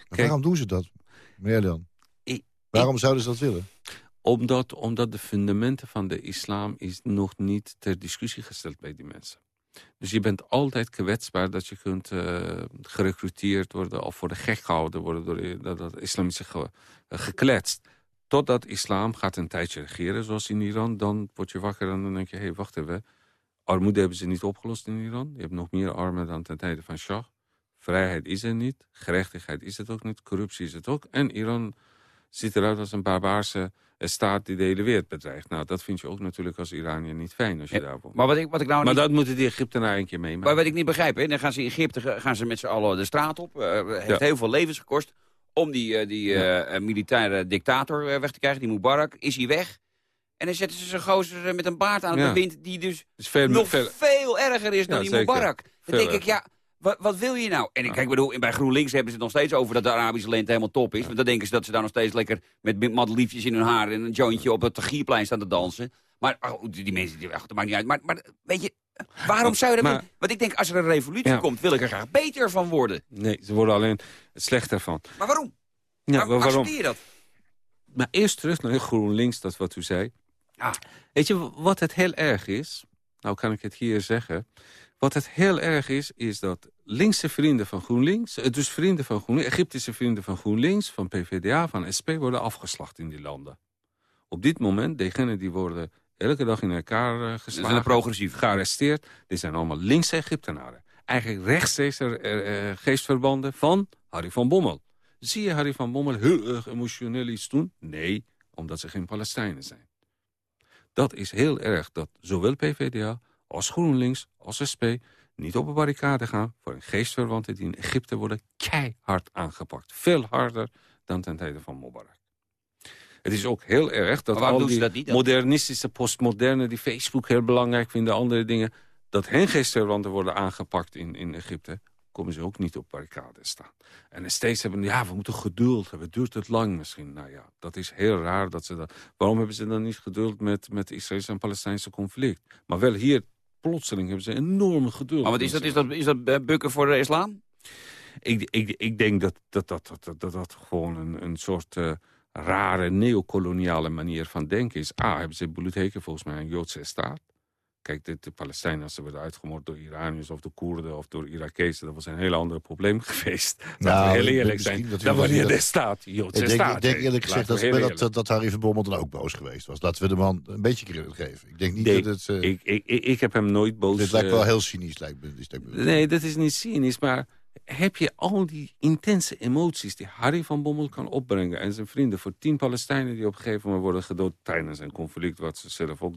Maar waarom doen ze dat, Merlian? Waarom zouden ze dat willen? Omdat, omdat de fundamenten van de islam is nog niet ter discussie gesteld bij die mensen. Dus je bent altijd kwetsbaar dat je kunt eh gerecruiteerd worden... of voor de gek gehouden worden door dat, dat islamitische ge, eh, gekletst. Totdat islam gaat een tijdje regeren, zoals in Iran. Dan word je wakker en dan denk je, hé, hey, wacht even. Armoede hebben ze niet opgelost in Iran. Je hebt nog meer armen dan ten tijde van Shah. Vrijheid is er niet. Gerechtigheid is het ook niet. Corruptie is het ook. En Iran ziet eruit als een barbaarse staat die de hele wereld bedreigt. Nou, dat vind je ook natuurlijk als Iranier niet fijn als je daar woont. Maar wat ik, wat ik nou Maar niet- dat moeten die Egyptenaren een keer meemaken. Maar wat ik niet begrijp, hè, dan gaan ze in Egypte gaan ze met z'n allen de straat op. Het heeft Ja. heel veel levens gekost om die, eh, die eh, militaire dictator weg te krijgen, die Mubarak. Is hij weg? En dan zetten ze zo'n gozer met een baard aan het Ja. bewind... die dus veel- nog veel- veel erger is dan Ja, die zeker. Mubarak. Dan denk ik, ja, wat, wat wil je nou? En ik kijk, bedoel, bij GroenLinks hebben ze het nog steeds over dat de Arabische lente helemaal top is. Want dan denken ze dat ze daar nog steeds lekker met madeliefjes in hun haar... en een jointje op het Tagierplein staan te dansen. Maar oh, die, mensen, die, ach, dat maakt niet uit. Maar, maar weet je, waarom zou je dat Maar-? Want ik denk, als er een revolutie Ja. komt, wil ik er graag beter van worden. Nee, ze worden alleen slechter van. Maar waarom? Ja, Waarom waarom? accepteer je dat? Maar eerst terug naar GroenLinks, dat wat u zei. Ah. Weet je wat het heel erg is? Nou kan ik het hier zeggen. Wat het heel erg is, is dat linkse vrienden van GroenLinks... eh, dus vrienden van GroenLinks, Egyptische vrienden van GroenLinks... van PvdA, van SP, worden afgeslacht in die landen. Op dit moment, degenen die worden elke dag in elkaar uh, geslagen... zijn de progressieven. Gearresteerd. Dit zijn allemaal linkse Egyptenaren. Eigenlijk rechtstreeks eh, eh, geestverbanden van Harry van Bommel. Zie je Harry van Bommel heel erg emotioneel iets doen? Nee, omdat ze geen Palestijnen zijn. Dat is heel erg dat zowel PvdA als GroenLinks als SP niet op een barricade gaan voor een geestverwanten die in Egypte worden keihard aangepakt. Veel harder dan ten tijde van Mubarak. Het is ook heel erg dat al die dat niet dan? modernistische, postmoderne, die Facebook heel belangrijk vinden, andere dingen, dat hen geestverwanten worden aangepakt in, in Egypte, komen ze ook niet op barricades staan. En steeds hebben, ja, we moeten geduld hebben. Duurt het lang misschien? Nou ja, dat is heel raar dat ze dat... Waarom hebben ze dan niet geduld met, met het Israëlische en Palestijnse conflict? Maar wel hier, plotseling, hebben ze enorme geduld. Maar wat is dat? Is dat, is dat bukken voor de islam? Ik, ik, ik denk dat dat, dat, dat, dat, dat, dat gewoon een, een soort eh, rare neocoloniale manier van denken is. A, hebben ze bloedheken volgens mij een Joodse staat. Kijk, de, de Palestijnen, als ze werden uitgemoord door Iraniërs of door Koerden of door Irakezen, dat was een heel ander probleem geweest. Laten Nou, we heel eerlijk zijn. dat wanneer de staat, Joodse Ik denk, staat. ik denk eerlijk gezegd Laten dat, dat, eerlijk dat, Harry van Bommel dan ook boos geweest was. Laten we de man een beetje credit geven. Ik denk niet Nee, dat het... eh, ik, ik, ik, ik heb hem nooit boos... dit lijkt eh, wel heel cynisch. Lijkt me, lijkt me- Nee, dat is niet cynisch, maar heb je al die intense emoties die Harry van Bommel kan opbrengen... en zijn vrienden voor tien Palestijnen die op een gegeven moment worden gedood... tijdens een conflict wat ze zelf ook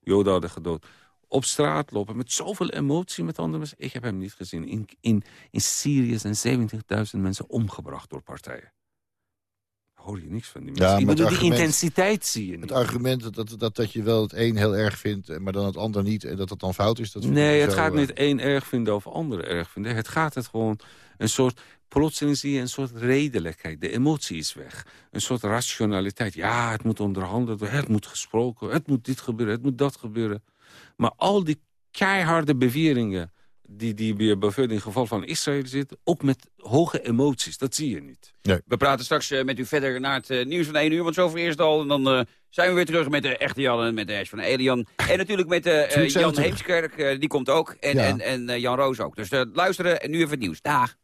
Joden hadden gedood... op straat lopen met zoveel emotie met andere mensen. Ik heb hem niet gezien. In, in, in Syrië zijn 70.000 mensen omgebracht door partijen. hoor je niks van die Ja, mensen. bedoel, die argument- intensiteit zie je niet. Het argument dat, dat, dat, je wel het een heel erg vindt, eh, maar dan het ander niet... en dat dat dan fout is, dat Nee, het gaat eh, niet één erg vinden of ander erg vinden. Het gaat het gewoon een soort... Plotseling zie je een soort redelijkheid. De emotie is weg. Een soort rationaliteit. Ja, het moet onderhandeld worden. Het moet gesproken worden. Het moet dit gebeuren. Het moet dat gebeuren. Maar al die keiharde beweringen... die, die weer bijvoorbeeld in het geval van Israël zitten... ook met hoge emoties. Dat zie je niet. We praten straks eh, met u verder naar het eh, nieuws van 1 uur, want zover eerst al. En dan eh, zijn we weer terug met de echte Jan en met de Ash van Elian. En natuurlijk met we Jan. Heemskerk, die komt ook. En, Ja. en, en Jan Roos ook. Dus luisteren en nu even het nieuws. Dag.